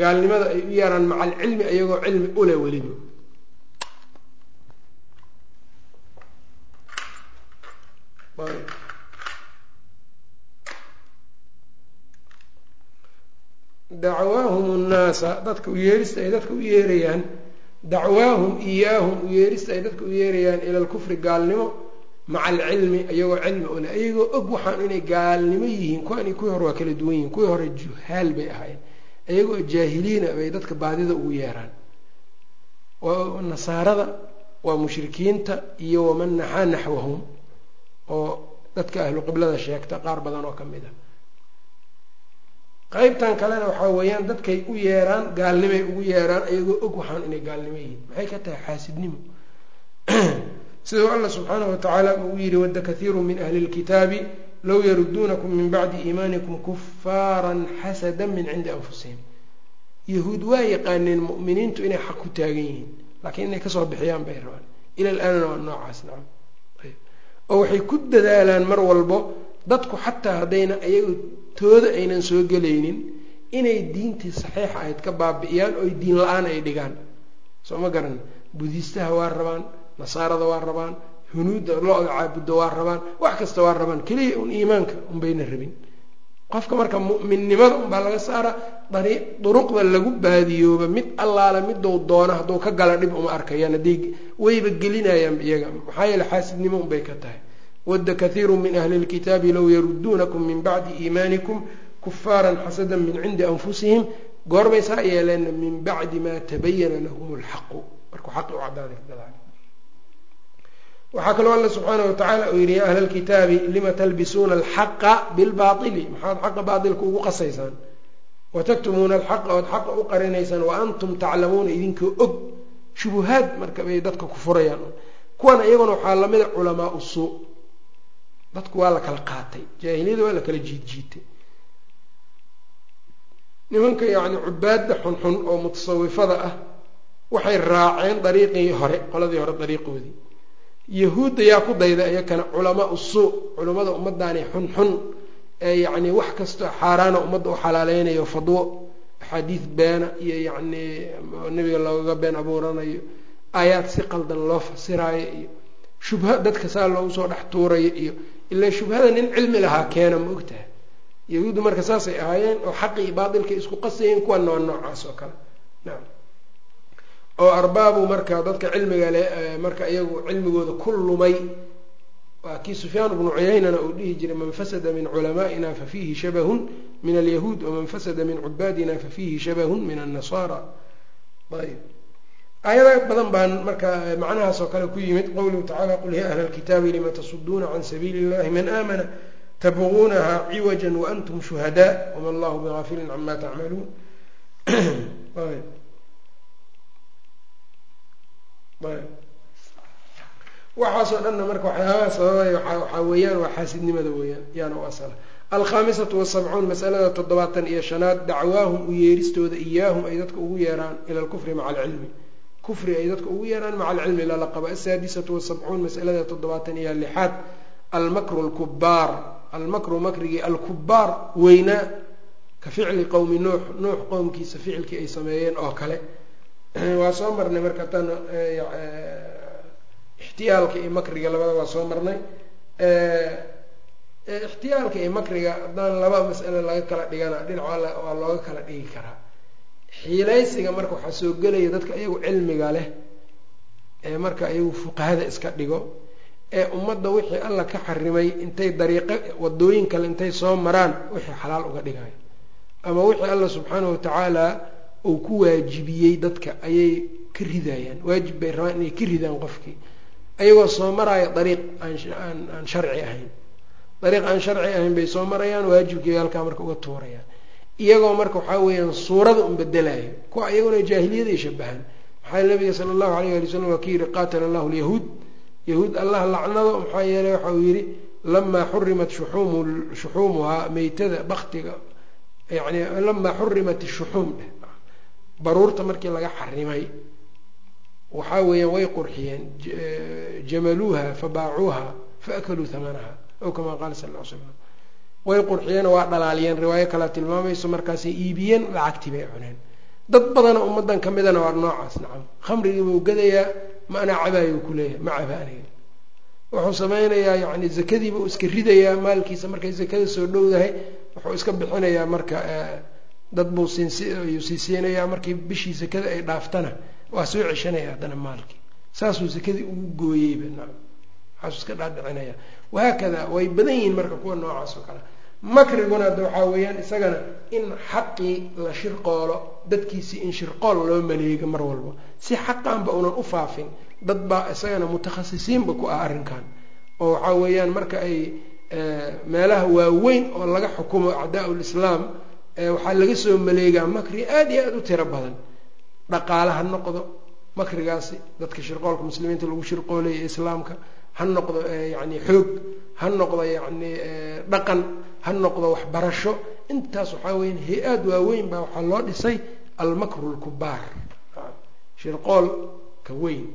gaalnimada ay u yeeraan maca alcilmi iyagoo cilmi ule weliba dacwaahum nnaasa dadka u yeerista ay dadka u yeerayaan dacwaahum iyaahum u yeerista ay dadka u yeerayaan ila alkufri gaalnimo maca alcilmi iyagoo cilmi ule iyagoo og waxaan inay gaalnimo yihiin kuwani kuwii hore waa kala duwan yihiin kuwii hore juhaal bay ahayn iyagoo jaahiliina bay dadka baadida ugu yeeraan. Nasaarada waa mushrikiinta iyo waman naxaa naxwahum oo dadka ahlu qiblada sheegta qaar badan oo ka mid ah. Qeybtan kalena waxaa weeyaan dadkay u yeeraan gaalnimay ugu yeeraan iyagoo og waxaan inay gaalnimo yihiin. Maxay ka tahay xaasidnimo? Siduu alla subxaanahu watacaala uu yidhi wadda kathiiru min ahli lkitaabi low yaruduunakum min bacdi iimaanikum kufaaran xasada min cindi anfusihim. Yahuud waa yaqaaneen mu'miniintu inay xaq ku taagan yihiin laakiin inay ka soo bixiyaan bay rabaan. Ila laanana waa noocaas nacam oo waxay ku dadaalaan mar walbo dadku xataa haddayna iyagu tooda aynan soo gelaynin inay diintii saxiixa ahayd ka baabi'iyaan oo diin la'aan ay dhigaan. Soo ma garan budiistaha waa rabaan nasaarada waa rabaan hunuudda lo-da waa rabaan wax kasta waa rabaan. Keliya un iimaanka unbayna rabin qofka marka mu'minnimada unbaa laga saara duruqda lagu baadiyooba mid allaala midou doono hadduu ka gala dhib uma arkayaan hadday wayba gelinayaan iyaga. Maxaa yeele xaasidnimo unbay ka tahay. Wadda kathiiru min ahli lkitaabi low yaruduunakum min bacdi iimaanikum kufaaran xasadan min cindi anfusihim. Goorbay saa yeeleen min bacdi maa tabayana lahum lxaqu markuu xaqi u cadaaday waxaa kaloo alla subxaana watacaala uu yidhi ya ahla lkitaabi lima talbisuuna alxaqa bilbaaili maxaad xaqa baailka ugu qasaysaan. Wataktumuuna alxaqa ood xaqa u qarinaysaan. Wa antum taclamuuna idinkoo og shubuhaad marka bay dadka ku furayaan. Kuwana iyaguna waxaa lamida culamaa usuu dadku waa la kala qaatay. Jaahiliyada waa la kala jiidjiitay nimanka yacni cubaadda xunxun oo mutasawifada ah waxay raaceen dariiqii hore qoladii hore dariiqoodii yahuudda yaa ku dayda iyakana culamaa usuu culammada ummaddaani xunxun ee yacni wax kastoo xaaraana ummadda u xalaaleynayo fadwo axaadiis beena iyo yacni nebiga loogaga been abuuranayo aayaad si qaldan loo fasiraayo iyo shubha dadka saa loogu soo dhex tuurayo iyo ilaa shubhada nin cilmi lahaa keena ma ogtaha yahuuddu marka saasay ahaayeen oo xaqii baatilkay isku qasayeen kuwana waa noocaas oo kale. Nacam oo arbaabu marka dadka cilmiga le marka iyagu cilmigooda ku lumay. Waa kii sufyaan bnu cuyaynana uu dhihi jiray man fasada min culamaa'ina fafiihi shabahun min alyahuud waman fasada min cubaadina fafiihi shabahun min annasaara. Ayb aayada badan baan marka macnahaas oo kale ku yimid. Qowluhu tacala qul ya ahla lkitaabi lima tasuduuna can sabiili illahi man aamana tabguunaha ciwaja waantum shuhadaa wama allahu bigaafilin cama tacmaluun waxaasoo dhanna marka waxyaabaha sababay waxaa weeyaan waa xaasidnimada weeyaan yaana u asala alkhaamisatu wasabcuun masalada toddobaatan iyo shanaad dacwaahum u yeeristooda iyaahum ay dadka ugu yeeraan ila alkufri maca alcilmi kufri ay dadka ugu yeeraan maca alcilmi lala qaba asaadisatu wasabcuun masalada toddobaatan iyo lixaad almakru lkubaar almakru makrigii alkubaar weynaa ka ficli qowmi nuux. Nuux qowmkiisa ficilkii ay sameeyeen oo kale waa soo marnay marka tan ixtiyaalka iyo makriga labada waa soo marnay. Ixtiyaalka iyo makriga haddaan laba mas'ale laga kala dhigana dhinac waa looga kala dhigi karaa. Xiilaysiga marka waxaa soo gelaya dadka iyagu cilmiga leh ee marka iyagu fuqahada iska dhigo ee ummadda wixii alla ka xarimay intay dariiqo wadooyin kale intay soo maraan wixii xalaal uga dhigayo ama wixii alla subxaana watacaala uu ku waajibiyey dadka ayay ka ridayaan. Waajib bay rabaan inay ka ridaan qofkii. Ayagoo soo maraayo dariiq aan aan sharci ahayn. Dariiq aan sharci ahayn bay soo marayaan waajibkii halkaa marka uga tuurayaan. Iyagoo marka waxaa weeyaan suurada un bedelayo. Kuwa iyaguna jaahiliyaday shabahaan maxaa nabiga sala allahu alayh ali wasalam waa ka yihi qaatala allahu lyahuud yahuud allah lacnado maxaa yeeley waxa uu yihi lamaa xurimat shuxuum shuxuumuhaa meytada baktiga yani lamaa xurimat ishuxuum dheh baruurta markii laga xarimay waxaa weeyaan way qurxiyeen jamaluuha fabaacuuha faakaluu hamanaha ow kamaa qaala sal l slam way qurxiyeen waa dhalaaliyeen riwaayo kalea tilmaamayso markaasay iibiyeen lacagtii bay cuneen. Dad badana ummadan ka midana waa noocaas nacam. Khamrigii buu gadayaa ma anaa ku leeyahay ma caba aniga wuxuu sameynayaa yani zakadiiba uu iska ridayaa maalkiisa markay zakada soo dhowdahay wuxuu iska bixinayaa marka dad buu siiyuu sii siinayaa markii bishii zakada ay dhaaftana waa soo ceshanaya haddana maalkii. Saasuu zakadii ugu gooyeyba nacam. Waxaasuu iska dhaadhicinaya wahaakada way badan yihiin marka kuwa noocaas oo kale. Makriguna hadda waxaa weeyaan isagana in xaqii la shirqoolo dadkiisii in shirqool loo maleego mar walba. Si xaqaanba unan u faafin dad baa isagana mutakhasisiinba ku ah arrinkan. Oo waxaa weeyaan marka ay meelaha waaweyn oo laga xukumo acdaa lislaam waxaa laga soo maleegaa makri aada iyo aada u tiro badan. Dhaqaale ha noqdo makrigaasi dadka shirqoolka muslimiinta lagu shirqoolaya islaamka ha noqdo yani xoog ha noqdo yani dhaqan ha noqdo waxbarasho. Intaas waxaa weya hay'aad waaweyn baa waxaa loo dhisay almakru lkubaar shirqoolka weyn.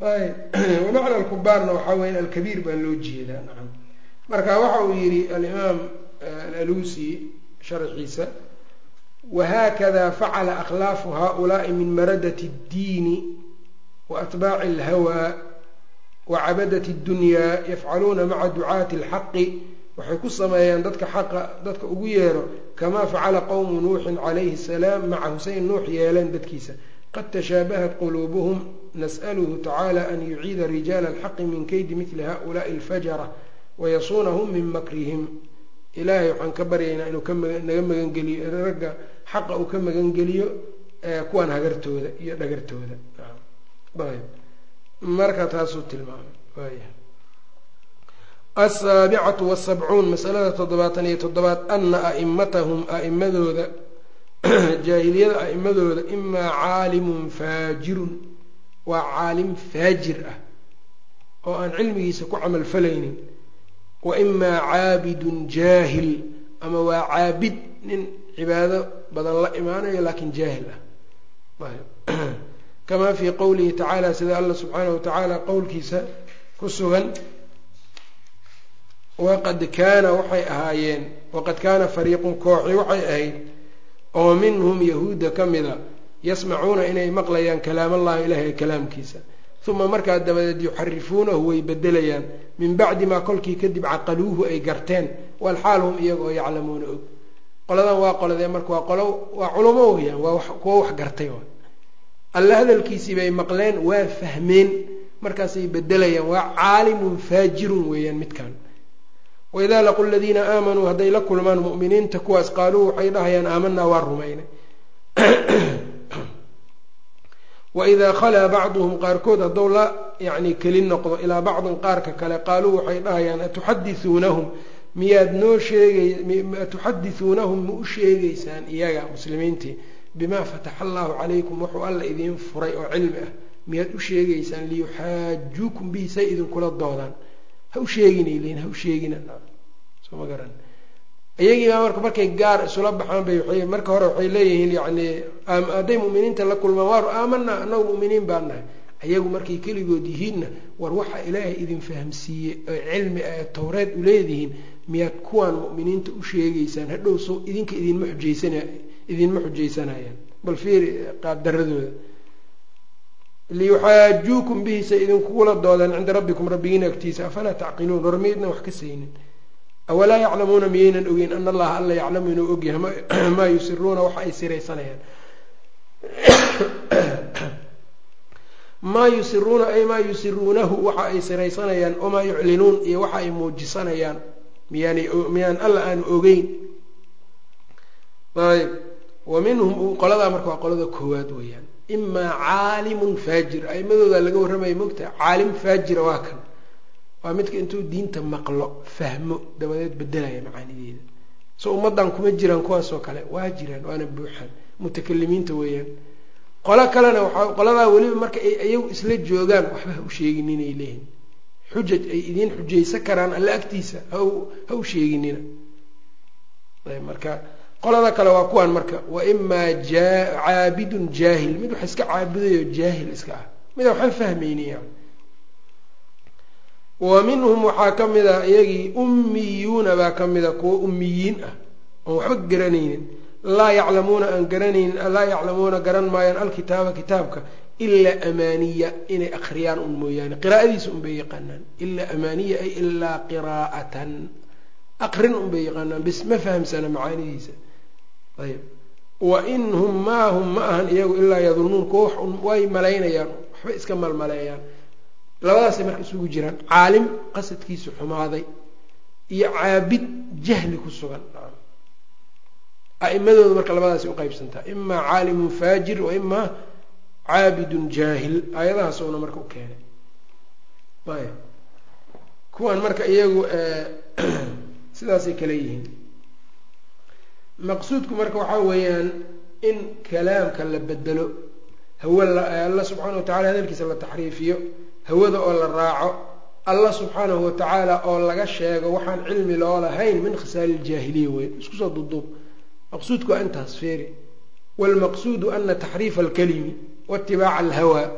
Wamacna alkubaarna waxaa weya alkabiir baa loo jeedaa marka waxa uu yihi alimaam alalusi sharxiisa whakada facla akhlaafu haؤulaءi min maradat الdiini waatbaaci اlhawى wacabadat اddunyaa yafcaluuna maca ducaati اlxaqi waxay ku sameeyaan dadka xaqa dadka ugu yeero kamaa facala qowmu nuuxin calayhi الsalaam maca huseyn nuux yeeleen dadkiisa qad tashaabahat quluubuhum nasأlhu tacaalى an yuciida rijaala اlxaqi min keydi mili haؤulaءi اlfajara wayasuunahum min makrihim ilaahay waxaan ka baryaynaa inuu kanaga magangeliyo ragga xaqa uu ka magangeliyo kuwan hagartooda iyo dhagartooda. Ayb marka taasuu tilmaamay. Waaya asaabicatu wasabcuun masalada toddobaatan iyo toddobaad ana a'imatahum a'imadooda jaahiliyada a'imadooda imaa caalimun faajirun waa caalim faajir ah oo aan cilmigiisa ku camalfalaynin wa imaa caabidun jaahil ama waa caabid nin cibaado badan la imaanayo laakiin jaahil ah. Kamaa fii qowlihi tacaala sida alla subxaanahu watacaala qowlkiisa ku sugan. Waqad kaana waxay ahaayeen waqad kaana fariiqun kooxi waxay ahayd oo minhum yahuudda ka mida yasmacuuna inay maqlayaan kalaam allahi ilaahay kalaamkiisa uma markaa dabadeed yuxarifuunahu way bedelayaan min bacdi maa kolkii kadib caqaluuhu ay garteen walxaal hum iyaga oo yaclamuuna og qoladan waa qoladee marka waa qolo waa culamo weyaan waa kuwo wax gartay alla hadalkiisii bay maqleen waa fahmeen markaasay bedelayaan waa caalimun faajirun weeyaan midkan waidaa laqu ladiina aamanuu hadday la kulmaan mu'miniinta kuwaas qaaluu waxay dhahayaan aamanaa waa rumaynay waidaa khalaa bacduhum qaarkood hadduu la yani keli noqdo ilaa bacdin qaarka kale qaaluu waxay dhahayaan atuxadisuunahum miyaad noo sheegay atuxadisuunahum ma u sheegeysaan iyaga muslimiintii? Bimaa fataxa allahu calaykum wuxuu alla idiin furay oo cilmi ah. Miyaad u sheegeysaan liyuxaajuukum bihi say idinkula doodaan. Ha u sheeginay leyin ha u sheegina. Soo ma garan. Iyagiibaa marka markay gaar isula baxaan bay marka hore waxay leeyihiin yani hadday mu'miniinta la kulmaan waar aamanaa annagu mu'miniin baan nahay. Ayagu markay keligood yihiinna war waxa ilaahay idin fahamsiiyey oo cilmi ah towreed u leedihiin miyaad kuwaan mu'miniinta u sheegeysaan hadhow so idinka idinma xujaysana idinma xujaysanayaan. Bal fiiri qaabdaradooda liyuxaajuukum bihi say idinkugula doodaan cinda rabbikum rabbigiina agtiisa afalaa tacqiluun? War miydna wax ka saynin? Awalaa yaclamuuna miyaynan ogeyn ana allaha alla yaclamu inuu ogyahay maa yusiruuna waxa ay siraysanayaan maa yusiruuna ay maa yusiruunahu waxa ay siraysanayaan wamaa yuclinuun iyo waxa ay muujisanayaan. Miyaana miyaan alla aanu ogeyn. Ayb. Wa minhum qoladaa marka waa qolada koowaad weeyaan. Imaa caalimun faajir. Aimadooda laga warramaya mogtaha caalim faajira waa kan. Waa midka intuu diinta maqlo fahmo dabadeed bedelaya macaanideeda. So ummaddan kuma jiraan kuwaasoo kale. Waa jiraan waana buuxaan mutakalimiinta weeyaan. Qolo kalena waxaa qoladaa weliba marka ay iyagu isla joogaan waxba ha u sheegin inay leeyihiin xujaj ay idiin xujaysan karaan alla agtiisa ha u sheeginina. Marka qolada kale waa kuwaan marka wa imaa caabidun jaahil. Mid wax iska caabudayo jaahil iska ah. Mida waxaan fahmayni yani wa minhum waxaa ka mid a iyagii ummiyuuna baa ka mida kuwa ummiyiin ah oon waxba garanaynin laa yaclamuuna aan garanaynin laa yaclamuuna garan maayaan alkitaaba kitaabka ilaa amaaniya inay akriyaan un mooyaane. Qiraa'adiisa un bay yaqaanaan. Ilaa amaaniya ay ilaa qiraa'atan. Aqrin un bay yaqaanaan. Bis ma fahamsana macaanidiisa. Ayb wa in hum maa hum ma ahan iyagu ilaa yadunnuun kuwa way malaynayaan waxba iska malmaleeyaan. Labadaasay marka isugu jiraan. Caalim qasadkiisu xumaaday. Iyo caabid jahli ku sugan a'imadooda marka labadaasay uqeybsantaa imaa caalimun faajir wa imaa caabidun jaahil. Aayadahaasuna marka u keenay. Ayb kuwan marka iyagu sidaasay kale yihiin. Maqsuudku marka waxaa weeyaan in kalaamka la bedelo hawa alla subxaana wa tacala hadalkiisa la taxriifiyo hawada oo la raaco allah subxaanahu wa tacaala oo laga sheego waxaan cilmi loo lahayn min khisaali ljaahiliya weyn. Isku soo duduub maqsuudku waa intaas feeri. Waalmaqsuudu ana taxriifa alkalimi waitibaaca alhawaa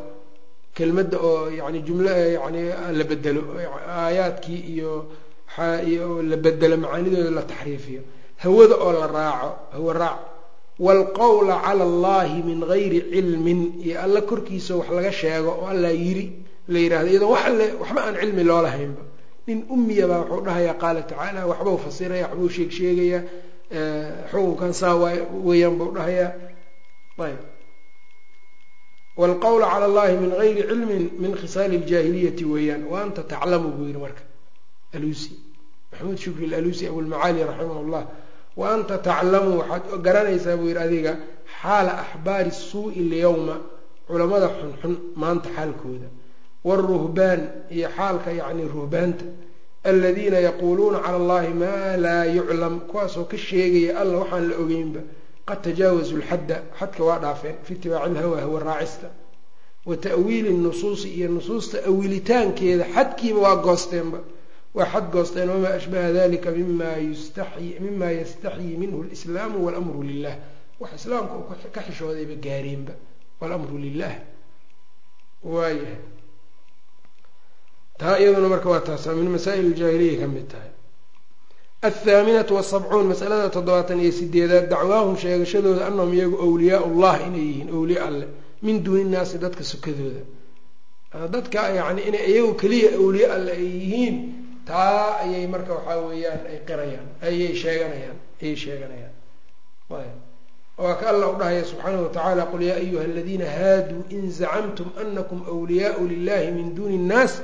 kelmadda oo yani jumla yani la bedelo aayaadkii iyo iyo la bedelo macaanidooda la taxriifiyo. Hawada oo la raaco hawa raac. Waalqowla cala allahi min gayri cilmin iyo alla korkiisa wax laga sheego oo allaa yiri la yidhahdo iyadoo wax alle waxba aan cilmi loo lahaynba. Nin umiya baa wuxuu dhahayaa qaala tacaala waxbau fasiraya waxbuu sheeg sheegaya xukunkan saa weeyaan buu dhahayaa. Ayb. Waalqowla cala allahi min gayri cilmin min khisaali ljaahiliyati weeyaan. Wa anta taclamu buu yihi marka. Alusi maxamuud shukri alusi abulmacaali raximah llah wa anta taclamu waxaad garanaysaa buu yihi adiga xaala axbaari suu'i lyawma culamada xunxun maanta xaalkooda. Wاlruhbaan iyo xaalka yacni ruhbaanta aladiina yaquuluuna cala allahi maa laa yuclam kuwaasoo ka sheegaya alla waxaan la ogeynba qad tajaawazu lxadda xadka waa dhaafeen fi itibaaci ilhawa hawa raacista. Wa ta'wiili nusuusi iyo nusuusta awilitaankeeda xadkiiba waa goosteenba. Waa xad goosteen wamaa ashbaha dalika mima yastaxyii minhu lislaamu walamru lilah wax islaamka ka xishoodayba gaareenba walamru lilah waayahay taa iyaduna marka waa taasa min masaa'il iljaahiliya ka mid tahay. Athaaminatu wasabcuun masalada toddobaatan iyo sideedaad dacwaahum sheegashadooda anahum iyagu awliyaa ullah inay yihiin awliya alleh min duuni nnaasi dadka sukadooda. Dadka yani inay iyagu keliya awliye alleh ay yihiin taa ayay marka waxaa weeyaan ay qirayaan ayay sheeganayaan ayay sheeganayaan. Waa ka alla u dhahaya subxaanahu watacaala qul yaa ayuha aladiina haaduu in zacamtum anakum wliyaau lilahi min duuni nnaas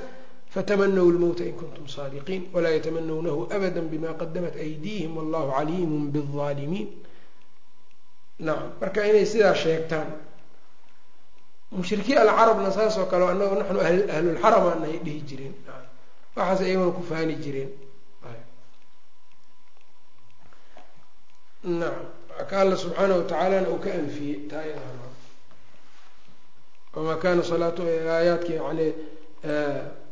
fatamanaw lmowta in kuntum saadiqiin walaa yatamanawnahu abada bima qadamat aydiihim wallahu caliimun biaalimiin nacam marka inay sidaa sheegtaan mushrikiin alcarabna saas oo kale anago naxnu ahlulxarama ay dhihi jireen waxaas iyaguna ku faani jireen nacam ka alla subxaana watacaalana uu ka anfiyey taa wamaa kana salaatu aayaadki yani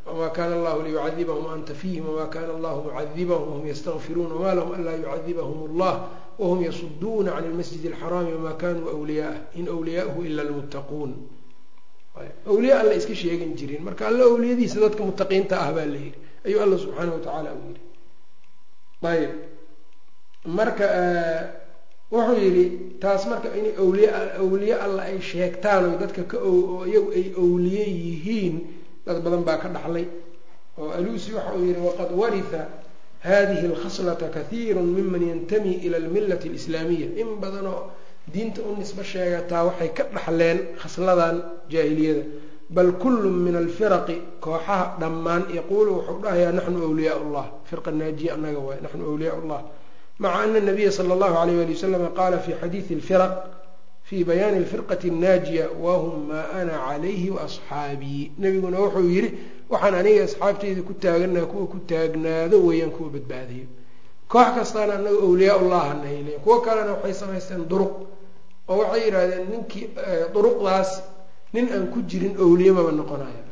wma kana allahu liyucadibahum anta fiihim wma kana allahu mucadibahum wahum ystakfiruun wma lahum anlaa yucadibahum allah wahum yasuduuna can lmasjid alxaraami wama kanuu wliyaah in wliyaauhu ila lmuttaquun awliya alla iska sheegan jireen marka alla awliyadiisa dadka mutaqiinta ah baa la yidhi ayuu alla subxaana watacaala u yidhi ayb marka wuxuu yidhi taas marka in awliy awliye alla ay sheegtaan o dadka ka oo iyagu ay awliye yihiin dad badan baa ka dhaxlay oo alusi waxa uu yihi waqad waritha hadihi alkhaslata kahiiru miman yantami ila almilati alislaamiya in badanoo diinta u nisbo sheegataa waxay ka dhaxleen khasladan jaahiliyada. Bal kullu min alfiraqi kooxaha dhammaan yaquulu wuxuu dhahayaa naxnu awliyaa llah firqa naajiya anaga waay naxnu awliyaa llah maca ana nabiya sala allahu alayh ali wasalama qaala fi xadiidi alfiraq fi bayaani alfirqati annaajiya wahum maa ana calayhi waasxaabii nebiguna wuxuu yidhi waxaan aniga asxaabteyda ku taaganaha kuwa ku taagnaado weeyaan kuwa badbaadayo koox kastaana anaga awliyaa ullaha nayle kuwo kalena waxay samaysteen duruq oo waxay yidhahdeen ninkii duruqdaas nin aan ku jirin awliye maba noqonayo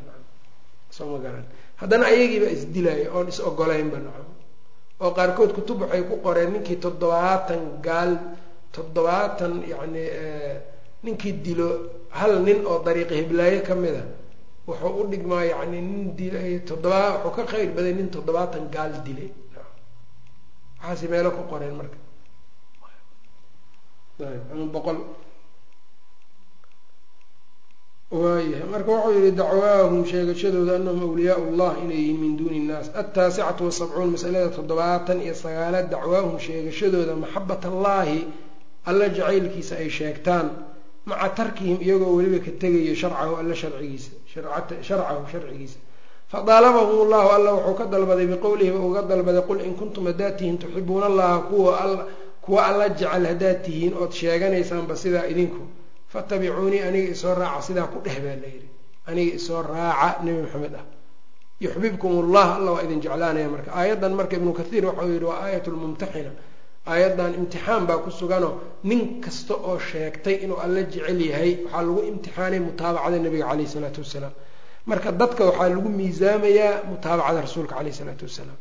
soo ma garan. Haddana ayagiiba isdilaya oon is ogolaynba nacam oo qaarkood kutub waxay ku qoreen ninkii toddobaatan gaal toddobaatan yacni ninkii dilo hal nin oo dariiqa hiblaaye ka mid a wuxuu u dhigmaa yacni nin dilay toddobaa wuxuu ka khayr baday nin toddobaatan gaal dilay. Waxaasi meelo ku qoreen marka. Ama boqol. Waayahay marka wuxuu yihi dacwaahum sheegashadooda anahum awliyaa llah inay yihiin min duuni innaas altaasicatu wasabcuun masalada toddobaatan iyo sagaalaad dacwaahum sheegashadooda maxabat allaahi alla jacaylkiisa ay sheegtaan maca tarkihim iyagoo weliba ka tegayo sharcahu alla sharcigiisa sharcahu sharcigiisa. Fadaalabahum llahu alla wuxuu ka dalbaday biqowlihiba uga dalbaday qul in kuntum haddaad tihiin tuxibuuna allaha kuwa kuwa alla jecel haddaad tihiin ood sheeganaysaanba sidaa idinku. Fatabicuunii aniga isoo raaca sidaa ku dheh baa layidhi aniga isoo raaca nebi maxamed ah. Yuxbibkum ullah alla waa idin jeclaanaya marka. Aayaddan marka ibnu kathiir waxau yihi waa aayat lmumtaxina aayaddan imtixaan baa ku suganoo nin kasta oo sheegtay inuu alla jecel yahay waxaa lagu imtixaanay mutaabacada nebiga caleyh isalaatu wasalaam. Marka dadka waxaa lagu miisaamayaa mutaabacada rasuulka caleyh isalaatu wasalaam.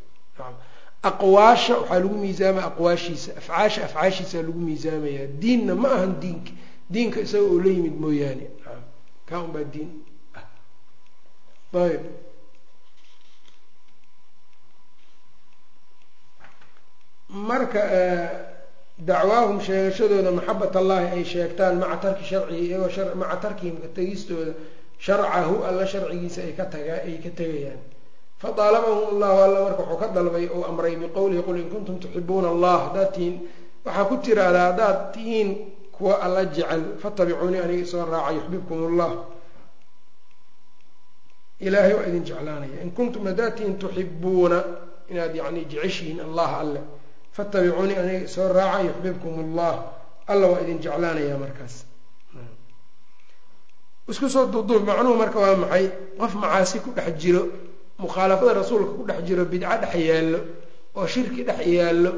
Aqwaasha waxaa lagu miisaamaya aqwaashiisa afcaasha afcaashiisa lagu miisaamayaa. Diinna ma ahan diinka diinka isaga oo la yimid mooyaane. Kaa un baa diin? Ah. Ayb marka dacwaahum sheegashadooda maxabat allahi ay sheegtaan maca tarki sharcihi iyagoo maca tarkihim ka tegistooda sharcahu alla sharcigiisa ay ka taga ay ka tegayaan. Fadaalabahum llahu alla marka wuxuu ka dalbay ou amray biqowlihi qul in kuntum tuxibuuna allah. Haddaad tihiin waxaa ku tiraahdaa haddaad tihiin kuwa alla jecel fatabicuunii aniga isoo raaca yuxbibkum ullah ilaahay waa idin jeclaanaya. In kuntum haddaad tihiin tuxibuuna inaad yani jeceshihiin allah alle fatabicuunii aniga isoo raaca yuxbibkum ullah alla waa idin jeclaanaya markaas. Isku soo duuduub macnuhu marka waa maxay? Qof macaasi ku dhex jiro mukhaalafada rasuulka ku dhex jiro bidco dhex yaallo oo shirki dhex yaallo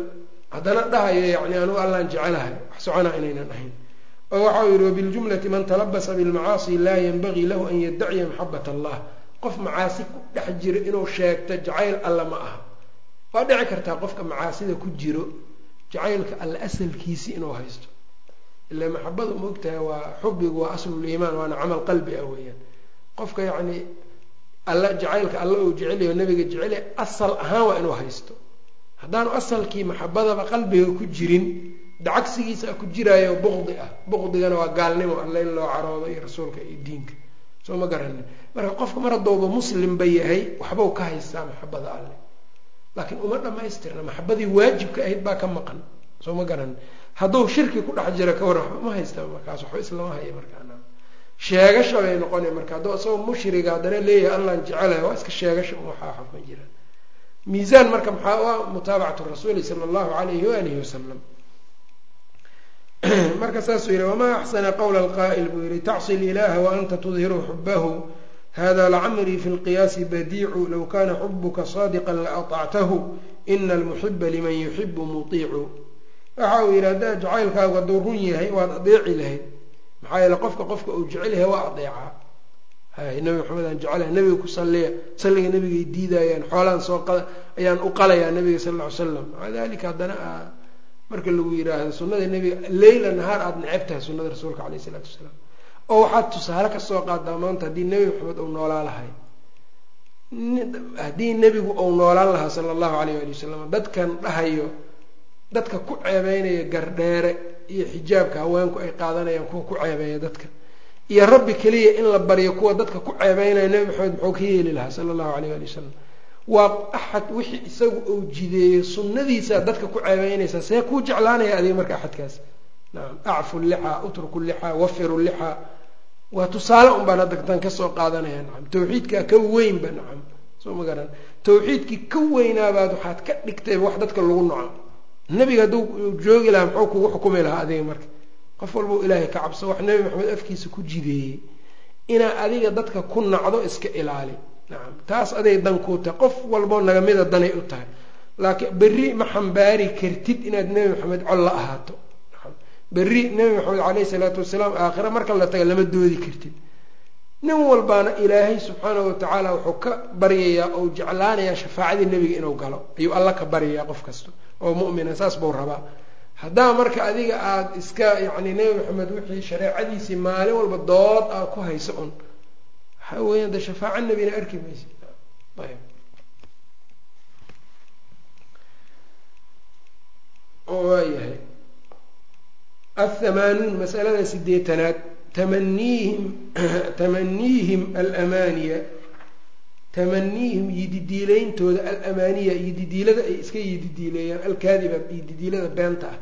haddana dhahayo yacni anugu allaan jecelahay wax socona inaynan ahayn. Oo waxau yihi wabiljumlati man talabasa bilmacaasi laa yanbagii lahu an yaddaciya maxabat allah. Qof macaasi ku dhex jiro inuu sheegto jacayl alla ma aha waa dhici kartaa qofka macaasida ku jiro jacaylka alla asalkiisi inuu haysto. Ila maxabadu maogtahay waa xubigu waa asluliimaan waana camal qalbi ah weeyaan. Qofka yacni alla jacaylka alla uu jecelyaho nabiga jecelya asal ahaan waa inuu haysto. Haddaanu asalkii maxabadaba qalbiga ku jirin dacagsigiisa ku jiraayo buqdi ah. Buqdigana waa gaalnimo alle in loo caroodo iyo rasuulka iyo diinka. Soo ma garanin. Marka qofka mar haddouba muslimba yahay waxbau ka haystaa maxabada alle laakiin uma dhamaystirna maxabadii waajibka ahayd baa ka maqan. Soo ma garanin hadduu shirki ku dhex jiro ka war waxba ma haysta markaas waxba islama haya markaana sheegasha bay noqona marka hadduu isagoo mushriga haddana leeyahay allaan jecelahay waa iska sheegasha waxaa xafma jiraan miisaan marka maxaa u ah? Mutaabacatu rasuuli sala allahu alayhi waalihi wasalam marka saasuu yihi wamaa axsana qowla alqaa'il buu yihi tacsi lilaha waanta tudhiru xubahu hada lacamrii fi lqiyaasi badiicu low kana xubuka saadiqa laatactahu ina almuxiba liman yuxibu mutiicu waxa uu yidhi haddaa jacaylkaagu hadduu run yahay waad adeeci lahayd maxaa yeele qofka qofka uu jecel yahay waa adeecaa nabi maxamed aan jecelahay nabiga ku salliya salliga nabigay diidayaan xoolaan soo ayaan u qalayaa nabiga sal lla ly slam maca dalika haddana marka lagu yidhaahdo sunnada nebiga leyla nahaar aada neceb tahay sunnada rasuulka caleyh isalaatu wasalaam oo waxaad tusaale ka soo qaadaa maanta haddii nebi maxamed uu noolaa lahay. Haddii nebigu uu noolaan lahaa sala allahu alayh ali wasalam dadkan dhahayo dadka ku ceebeynaya gardheere iyo xijaabka haweenku ay qaadanayaan kuwa ku ceebeeya dadka. Iyo rabbi keliya in la baryo kuwa dadka ku ceebeynaya nebi maxamed muxuu ka yeeli lahaa sala allahu alayh ali wasalam waa axad wixii isagu uu jideeyo sunnadiisaa dadka ku ceebeynaysaa see kuu jeclaanaya adiga marka axadkaas. Nacam acfu lixaa utruku lixaa wafiru lixaa waa tusaale un baan hadda tan ka soo qaadanaya nacam tawxiidkaa ka weynba nacam soo ma garan. Tawxiidkii ka weynaabaad waxaad ka dhigtayba wax dadka lagu naco nebiga hadduu joogi lahaa muxuu kugu xukumi lahaa adiga marka. Qof walbau ilaahay ka cabso. Wax nebi maxamed afkiisa ku jideeyey. Inaa adiga dadka ku nacdo iska ilaali nacam taas aday dan kuu tahay. Qof walboo nagamida danay u tahay. Laakiin berri ma xambaari kartid inaad nebi maxamed col la ahaato berri nebi maxamed caleyhi salaatu wasalaam aakhira marka la taga lama doodi kartid. Nin walbaana ilaahay subxaanahu watacaala wuxuu ka baryayaa ou jeclaanayaa shafaacadii nebiga inuu galo. Ayuu alla ka baryayaa qof kasta oo mu'mina saas buu rabaa. Haddaa marka adiga aada iska yacni nebi maxamed wixii shareecadiisii maalin walba dood aad ku hayso un waxaa weeyaan de shafaaco nebina arki maysa ayb. Waayahay athamaanuun masalada sideetanaad tamaniihim tamaniihim alamaaniya tamaniihim yididiileyntooda alamaaniya yididiilada ay iska yididiileeyaan alkaadiba yididiilada beenta ah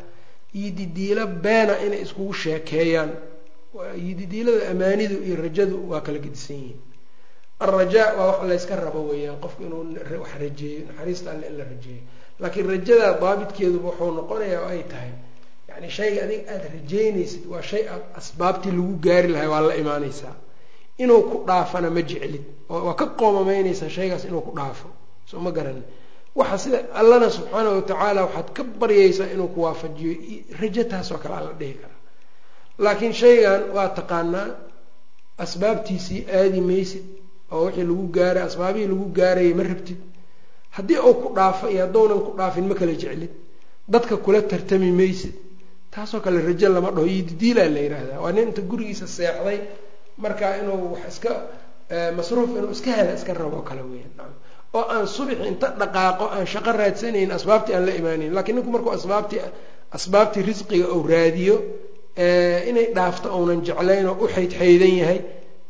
yididiilo beena inay iskugu sheekeeyaan yididiilada amaanidu iyo rajadu waa kala gedisan yihiin alrajaa waa wax layska rabo weeyaan qofku inuu wax rajeeyo naxariista alle in la rajeeyo laakiin rajada daabitkeeduba wuxuu noqonayaa oo ay tahay yani shayga adiga aada rajeynaysid waa shay aad asbaabtii lagu gaari lahay waa la imaanaysaa inuu ku dhaafana ma jeclid. Waa ka qoomamaynaysaa shaygaas inuu ku dhaafo. Soo ma garanin waxa sida allana subxaanahu watacaala waxaad ka baryaysaa inuu ku waafajiyo. Rajo taasoo kale alla dhihi karaa laakiin shaygan waa taqaanaa asbaabtiisii aadi maysid oo wixii lagu gaaray asbaabihii lagu gaarayay ma rabtid. Haddii uu ku dhaafo iyo haddounan ku dhaafin ma kala jeclid. Dadka kula tartami maysid taasoo kale rajo lama dhaho yididiilaa la yidhaahdaa waa nin inta gurigiisa seexday markaa inuu wax iska masruuf inuu iska hela iska rabo kale weyan oo aan subixi inta dhaqaaqo aan shaqo raadsanayn asbaabtii aan la imaanayn lakiin ninku markuu asbaabtii asbaabtii risqiga uu raadiyo inay dhaafto uunan jeclayn oo u xaydxaydan yahay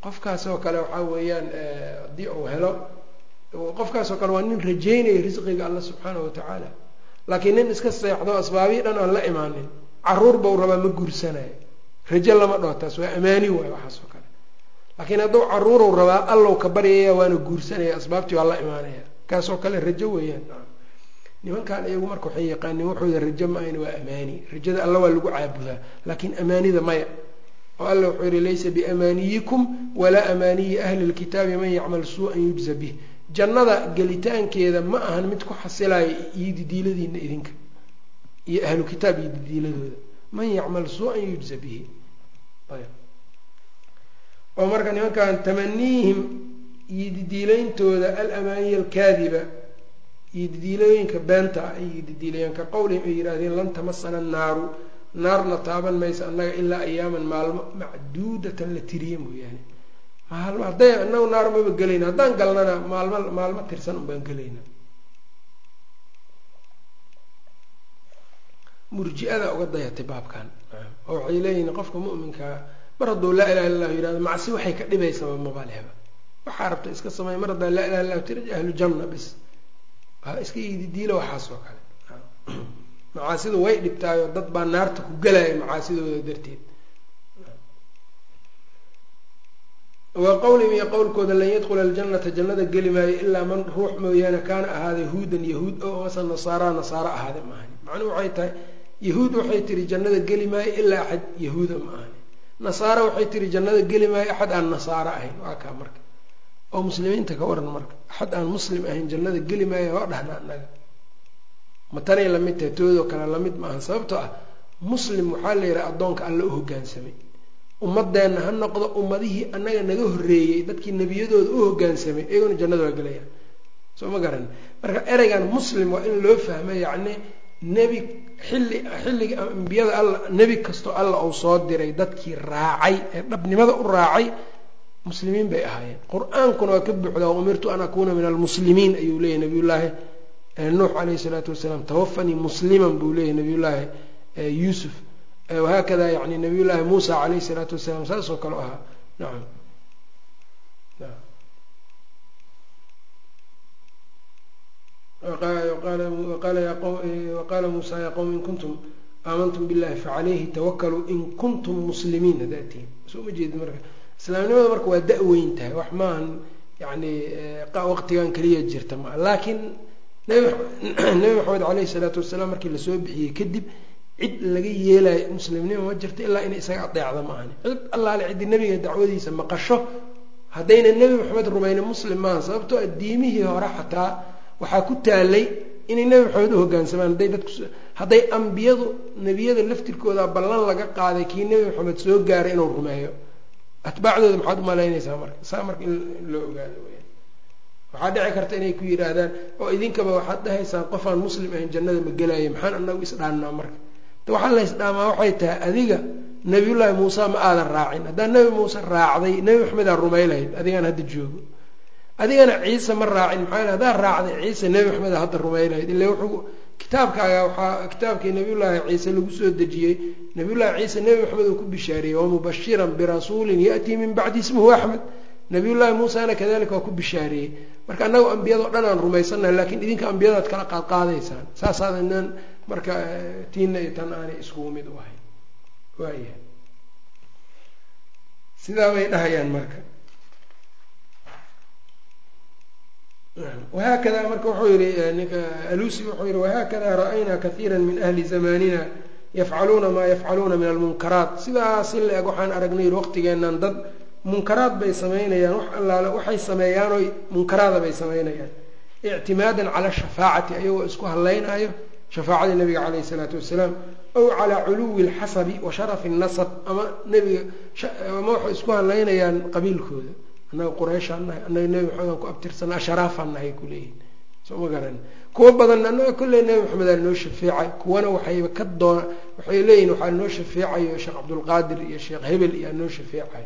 qofkaasoo kale waxaa weeyaan haddii uu helo qofkaasoo kale waa nin rajeynaya risqiga alla subxaanahu watacaala laakiin nin iska seexdo asbaabihii dhan aan la imaanin carruur bau rabaa ma guursanayo rajo lama dhaho taas waa amaani waay waxaasoo kale. Laakiin hadduu caruurow rabaa allow ka baryaya waana guursanaya asbaabtii waa la imaanaya kaasoo kale rajo weeyaan. Nimankan iyagu marka waxay yaqaaniin waxooda rajo ma waa amaani. Rajada alla waa lagu caabudaa laakiin amaanida maya. Oo alla wuxuu yihi laysa biamaaniyikum walaa amaaniyi ahli lkitaabi man yacmal suu-an yujza bih jannada gelitaankeeda ma ahan mid ku xasilayo iyo didiiladiina idinka iyo ahlu kitaab iyo didiiladooda man yacmal suu-an yujza bihi. Oo marka nimankan tamaniihim iyo didiileyntooda alamaaniya alkaadiba iyo didiilooyinka beenta ah ay didiilayaan ka qowlihim ay yidhahdeen lan tamasana annaaru. Naarna taaban maysa annaga ilaa ayaaman maalmo macduudatan la tiriye mooyaane. Maalmo hadday annagu naar maba gelayna haddaan galnana maalmo maalmo tirsan un baan murji-ada uga dayatay baabkan. Oo waxay leeyihiin qofka mu'minkaa mar hadduu laa ilaha illa lahu yihahdo macsi waxay ka dhibaysaba mabaleba waxaa rabta iska samey mar haddaa laa ilaha illahu tira ahlu janna bis. Iska ididiila waxaas oo kale. Macaasidu way dhibtaayo dad baa naarta ku gelaya macaasidooda darteed. Wa qowlihim iyo qowlkooda lan yadkhula aljannata jannada geli maayo ilaa man ruux mooyaane kaana ahaaday huudan yahuud oo mase nasaaraa nasaaro ahaaday. Ma ahani macnuhu waxay tahay yahuud waxay tiri jannada geli maayo ilaa axad yahuuda ma ahani nasaaro waxay tiri jannada geli maayo axad aan nasaaro ahayn. Waa kaa marka. Oo muslimiinta ka waran marka. Axad aan muslim ahayn jannada geli maayo waa dhahna anaga ma tanay la mid tahay toodoo kale la mid ma aha sababtoo ah muslim waxaa la yidhaha addoonka alla u hogaansamay ummadeenna ha noqdo ummadihii annaga naga horreeyey dadkii nebiyadooda u hogaansamay iyaguna jannada waa gelayaan. Soo ma garan. Marka ereygan muslim waa in loo fahmo yacni nebi xilli xilligii ambiyada alla nebi kastoo alla uu soo diray dadkii raacay ee dhabnimada u raacay muslimiin bay ahaayeen. Qur'aankuna waa ka buuxdaa umirtu an akuuna min almuslimiin ayuu leeyahy nabiyullaahi nuux calayhi isalaatu wasalaam tawafanii musliman buu leeyahy nabiyullaahi yuusuf. Wahaakada yani nabiyullaahi muusa calayhi isalaatu wasalaam saas oo kale ahaa. Nacam waqaala muusa ya qowm in kuntum aamantum billahi facalayhi tawakaluu in kuntum muslimiin haddaa tihin islaamnimada marka waa da-weyn wax maahan yani waqtigan keliya jirta maa laakiin nabi maxamed caleyhi salaatu wasalaam markii la soo bixiyey kadib cid laga yeelayo muslimnima ma jirto ilaa inay isaga adeecda ma ahani cid allaale nebiga dacwadiisa maqasho haddayna nebi maxamed rumayna muslim maaha sababtoo a diimihii hore xataa waxaa ku taalay inay nebi maxamed u hogaansamaan. Hadday dadku hadday ambiyadu nebiyada laftirkooda ballan laga qaaday kii nebi maxamed soo gaaray inuu rumeeyo. Atbaacdooda maxaad umalaynaysaa marka saa marka in loo ogaado weyaan waxaa dhici karta inay ku yidhaahdaan oo idinkaba waxaad dhahaysaan qofaan muslim ahayn jannada ma gelaya maxaan anagu isdhaannaa marka? Waxaa la ysdhaamaa waxay tahay adiga nabiyullaahi muuse ma aadan raacin. Haddaa nebi muuse raacday nebi maxamedaa rumay lahayd adigaan hadda joogo adigana ciise ma raacin maxaa haddaa raacday ciise nebi maxameda hadda rumay lahayd ila wuxuu kitaabkaaga waxaa kitaabkii nabiyullaahi ciise lagu soo dejiyey. Nabiyullaahi ciise nebi maxamed uu ku bishaariyey wamubashiran birasuulin ya'tii min bacdi ismuhu axmed. Nabiyullaahi muusena kadalika waa ku bishaariyey. Marka annagu ambiyado dhan aan rumaysannahay lakiin idinka ambiyadaad kala qaadqaadaysaan. Saasaadan marka tiina iyo tan aanay iskugu mid u ahayn. Waayahay. Sidaa dhahayaan marka wahaakada marka wuxuu yihi ninka alusi wuxuu yihi wahaakada ra'aynaa min ahli zamanina yafcaluuna maa yafcaluuna min almunkaraat sidaas in la eg waxaan aragnay yiri waqtigeenan dad munkaraad bay samaynayaan wax allaale waxay sameeyaanoo munkaraada bay samaynayaan ictimaadan cala shafaacati ayagoo isku hadlaynayo shafaacadii nabiga caleyhi isalaatu wasalaam ow calaa culuwi alxasabi wa sharafi nasab ama nebiga ama waxay isku hadlaynayaan qabiilkooda annaga qurayshaan nahay annaga nebi maxamed aan ku abtirsanaa sharaafaan nahay kuleeyihin soo ma garan. Kuwo badan annaga kolley nebi maxamed aa noo shafeecay kuwana waxayba ka doona waxay leeyihiin waxaa noo shafeecayo sheekh cabdulqaadir iyo sheekh hebel iyo aa noo shafeecay.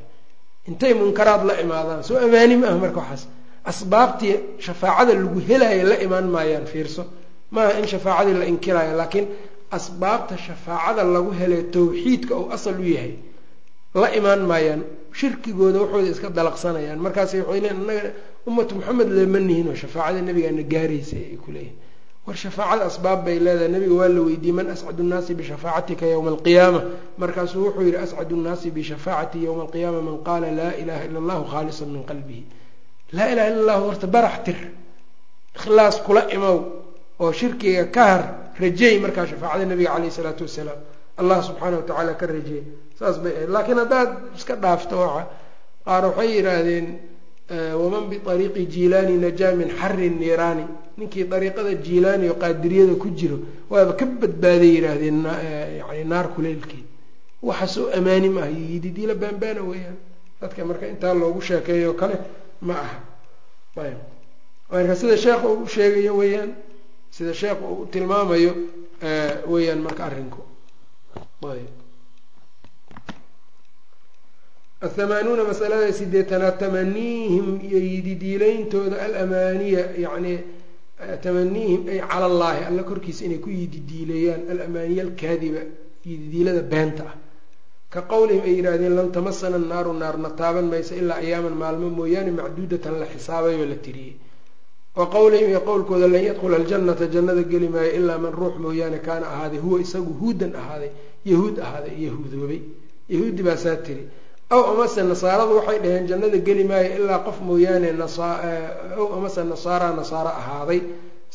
Intay munkaraad la imaadaan soo amaani ma ah marka waxaas. Asbaabtii shafaacada lagu helaayo la imaan maayaan fiirso. Maaha in shafaacadii la inkiraayo laakiin asbaabta shafaacada lagu helay tawxiidka uu asal u yahay la imaan maayaan shirkigooda waxooda iska dalaqsanayaan. Markaas waxay ummatu maxamed lama nihin oo shafaacada nabigaana gaaraysa ay ku leeyihiin war shafaacada asbaab bay leedahay. Nabiga waa la weydiiyey man ascadu nnaasi bishafaacatika yowma alqiyaama markaasuu wuxuu yihi ascadu nnaasi bishafaacati yowma alqiyaama man qaala laa ilaha ila allahu khaalisan min qalbihi. Laa ilaha illa allahu horta barax tir. Ikhlaas kula imow. Oo shirkiga ka har rajeey markaa shafaacada nabiga caleyhi isalaatu wasalaam allah subxaana watacaala ka rajeey saas bay ahayd laakiin haddaad iska dhaafto waxa qaar waxay yidhaahdeen waman biariiqi jiilaani najaa min xari niiraani. Ninkii dariiqada jiilaani oo qaadiriyada ku jiro waaba ka badbaaday yidhaahdeen yani naar kuleylkeed waxa soo amaani ma aha yididiila baanbaana weeyaan. Dadka marka intaa loogu sheekeeyo kale ma aha. Marka sida sheekha uu sheegayo weeyaan sida sheekha uu tilmaamayo weeyaan marka arrinku athamaanuuna masalada sideetanaad tamaniihim iyo yididiileyntooda alamaaniya yacni tamaniihim ay cala allaahi alla korkiisa inay ku yididiileeyaan alamaaniya alkaadiba yididiilada beenta ah ka qowlihim ay yidhaahdeen lan tamasana naaru naarna taaban maysa ilaa ayaaman maalmo mooyaane macduudatan la xisaabay oo la tiriyey wa qowlihim iyo qowlkooda lan yadkhula aljannata jannada geli maayo ilaa man ruux mooyaane kaana ahaaday huwa isagu huudan ahaaday yahuud ahaaday yahuudoobay. Yahuudi baasaa tiri aw amase nasaaradu waxay dhaheen jannada geli maayo ilaa qof mooyaane aw amase nasaara nasaaro ahaaday.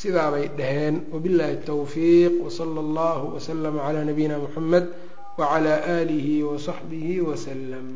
Sidaabay dhaheen. Wabillahi tawfiiq wsala allahu waslama calaa nabiyina muxamed wacalaa aalihi wasaxbihi wasalam